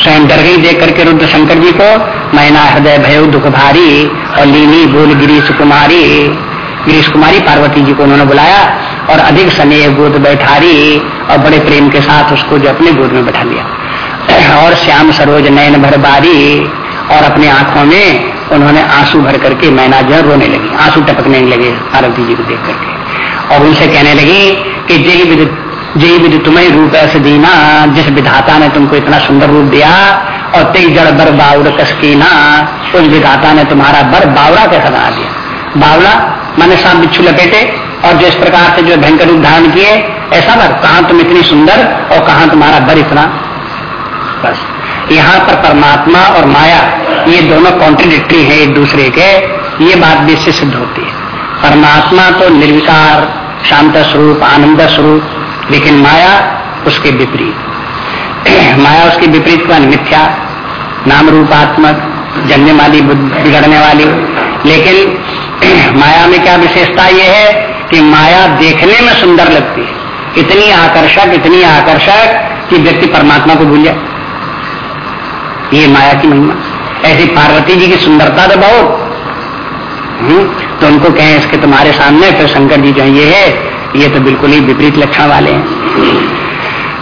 स्वयं डर गई देख करके रुद्र शंकर जी को, मैना हृदय भय, दुख भारी और लीनी बोल गिरीश कुमारी गिरीश कुमारी पार्वती जी को उन्होंने बुलाया। और अधिक समय गोद बैठारी और बड़े प्रेम के साथ उसको जो अपने गोद में बैठा लिया और श्याम सरोज नयन भर बारी और अपने आँखों में उन्होंने आँसू भर करके मैना जो रोने लगी। आँसू टपकने लगे पार्वती जी को देख करके। और उनसे कहने लगी कि जय विद जय विद तुम्हें रूप ऐसे दीना, जिस विधाता ने तुमको इतना सुंदर रूप दिया और तेज जड़ बर बाउर कसकीना, उस विधाता ने तुम्हारा बर बावड़ा कैसा बना दिया? बावड़ा माने सांप बिच्छू लपेटे और जिस प्रकार से जो भयंकर रूप धारण किए, ऐसा बर कहा तुम इतनी सुंदर और कहा तुम्हारा बर इतना? बस, यहाँ पर परमात्मा और माया, ये दोनों कॉन्ट्रिडिक्टरी है एक दूसरे के, ये बात भी इससे सिद्ध होती है। परमात्मा तो निर्विकार, शांत स्वरूप, आनंद स्वरूप, लेकिन माया उसके विपरीत। माया उसके विपरीत का मिथ्या नाम रूपात्मक जन्य वाली बिगड़ने वाली। लेकिन माया में क्या विशेषता ये है? कि माया देखने में सुंदर लगती है। इतनी आकर्षक इतनी आकर्षक कि व्यक्ति परमात्मा को भूल जाए। ये माया की महिमा। ऐसी पार्वती जी की सुंदरता तो बहुत हम्म, तो उनको कहें इसके तुम्हारे सामने फिर शंकर जी जो ये है ये तो बिल्कुल ही विपरीत लक्षण वाले हैं।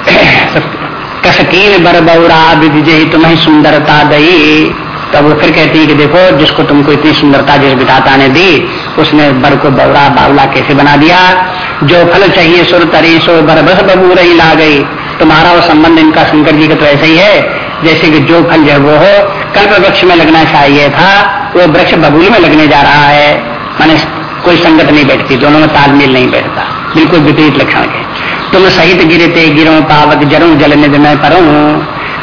कसकीन बर बौरा विजय तुम्हें सुंदरता दई। तब वो फिर कहती है कि देखो जिसको तुमको इतनी सुंदरता जिस विधाता ने दी उसने बर को बौरा बावला कैसे बना दिया? जो फल चाहिए सुर तरी सो बर बस बबू रही ला गई। तुम्हारा वो संबंध इनका शंकर जी का तो ऐसा ही है, जैसे कि जो फल जो वो हो, कल्प वृक्ष में लगना चाहिए था, वो वृक्ष बबूल में लगने जा रहा है। माने कोई संगत नहीं बैठती, दोनों में तालमेल नहीं बैठता, बिल्कुल विपरीत लक्षण के तुम सहित गिरते गिरो, पावक जरूं, जल निध में परू।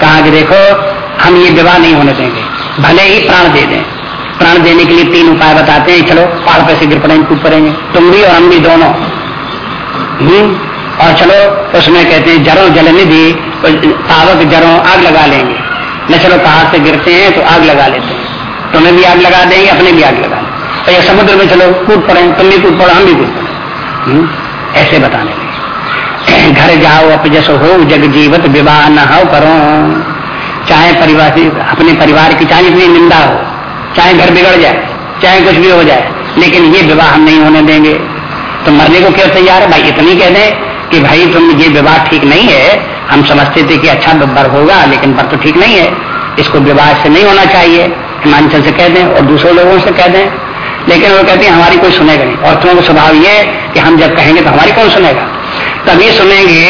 कहा कि देखो, हम ये विवाह नहीं होने देंगे, भले ही प्राण दे दें। प्राण देने के लिए तीन उपाय बताते हैं। चलो पहाड़ पे से गिर पड़ेंगे, कूद पड़ेंगे। तुम भी और हम भी दोनों। हम्म? और चलो, उसमें कहते हैं जरों जल निधि पावक जरों आग लगा लेंगे। न चलो, पहाड़ से गिरते हैं तो आग लगा लेते हैं। तुम्हें भी आग लगा देंगे, अपने भी आग लगा और या समुद्र में चलो, कूद पड़े, तुम भी कूद पड़ो, हम भी कूद पड़े। हम्म? ऐसे बताने घर जाओ अप जस हो, जग जीवत विवाह न हो करो चाहे परिवार, अपने परिवार की चाहे इतनी निंदा हो। चाहे घर बिगड़ जाए, चाहे कुछ भी हो जाए, लेकिन ये विवाह हम नहीं होने देंगे। तो मरने को क्यों तैयार है? भाई, इतनी कह दे कि भाई, तुम ये विवाह ठीक नहीं है। हम समझते थे कि अच्छा बर होगा, लेकिन बर तो ठीक नहीं है। इसको विवाह से नहीं होना चाहिए, हिमांचल से कह दें और दूसरे लोगों से कह दें। लेकिन वो कहते हैं, हमारी कोई सुनेगा नहीं। औरतों का स्वभाव ये कि हम जब कहेंगे तो हमारी कौन सुनेगा? तभी सुनेंगे,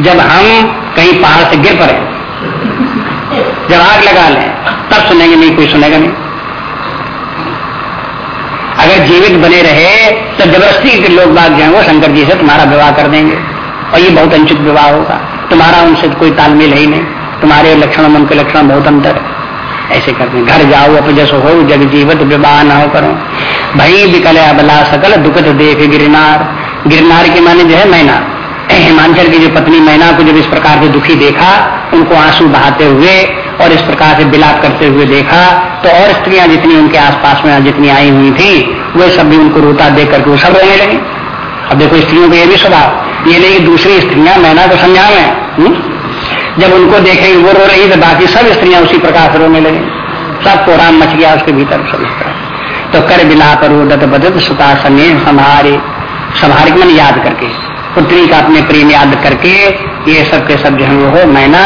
जब हम कहीं पहाड़ से गिर पड़े, जब आग लगा लें, तब सुनेंगे, नहीं, कोई सुनेगा नहीं। अगर जीवित बने रहे तो ज़बरदस्ती के लोग बाग जाए वो शंकर जी से तुम्हारा विवाह कर देंगे। और ये बहुत अनुचित विवाह होगा। तुम्हारा उनसे कोई तालमेल है ही नहीं। तुम्हारे लक्षण में उनके लक्षण बहुत अंतर ऐसे करते घर जाओ अप जैसो हो, जग जीवत, विवाह न हो करो। भई विकल अबला सकल दुखत देख गिरनार। गिरनार के माने जो है मैना। हिमांचल की जो पत्नी मैना को जब इस प्रकार से दुखी देखा, उनको आँसू बहाते हुए और इस प्रकार से बिलाप करते हुए देखा तो और स्त्रियाँ जितनी उनके आसपास में, जितनी आई हुई थी वे सब भी उनको रोता देख करके वो सब रोने लगे। अब देखो स्त्रियों को ये भी स्वभाव। ये नहीं दूसरी स्त्रियाँ, मैना को समझा में? जब उनको देखेंगे वो रो रही तो बाकी सब स्त्रियाँ उसी प्रकार से रोने लगे। सब कोराम मच गया उसके भीतर सब इस तो कर बिलाप रोदत बदत सुता सने संभारे संभार मन याद करके, पुत्री का अपने प्रेम याद करके, ये सब के सब जो है वो मैना।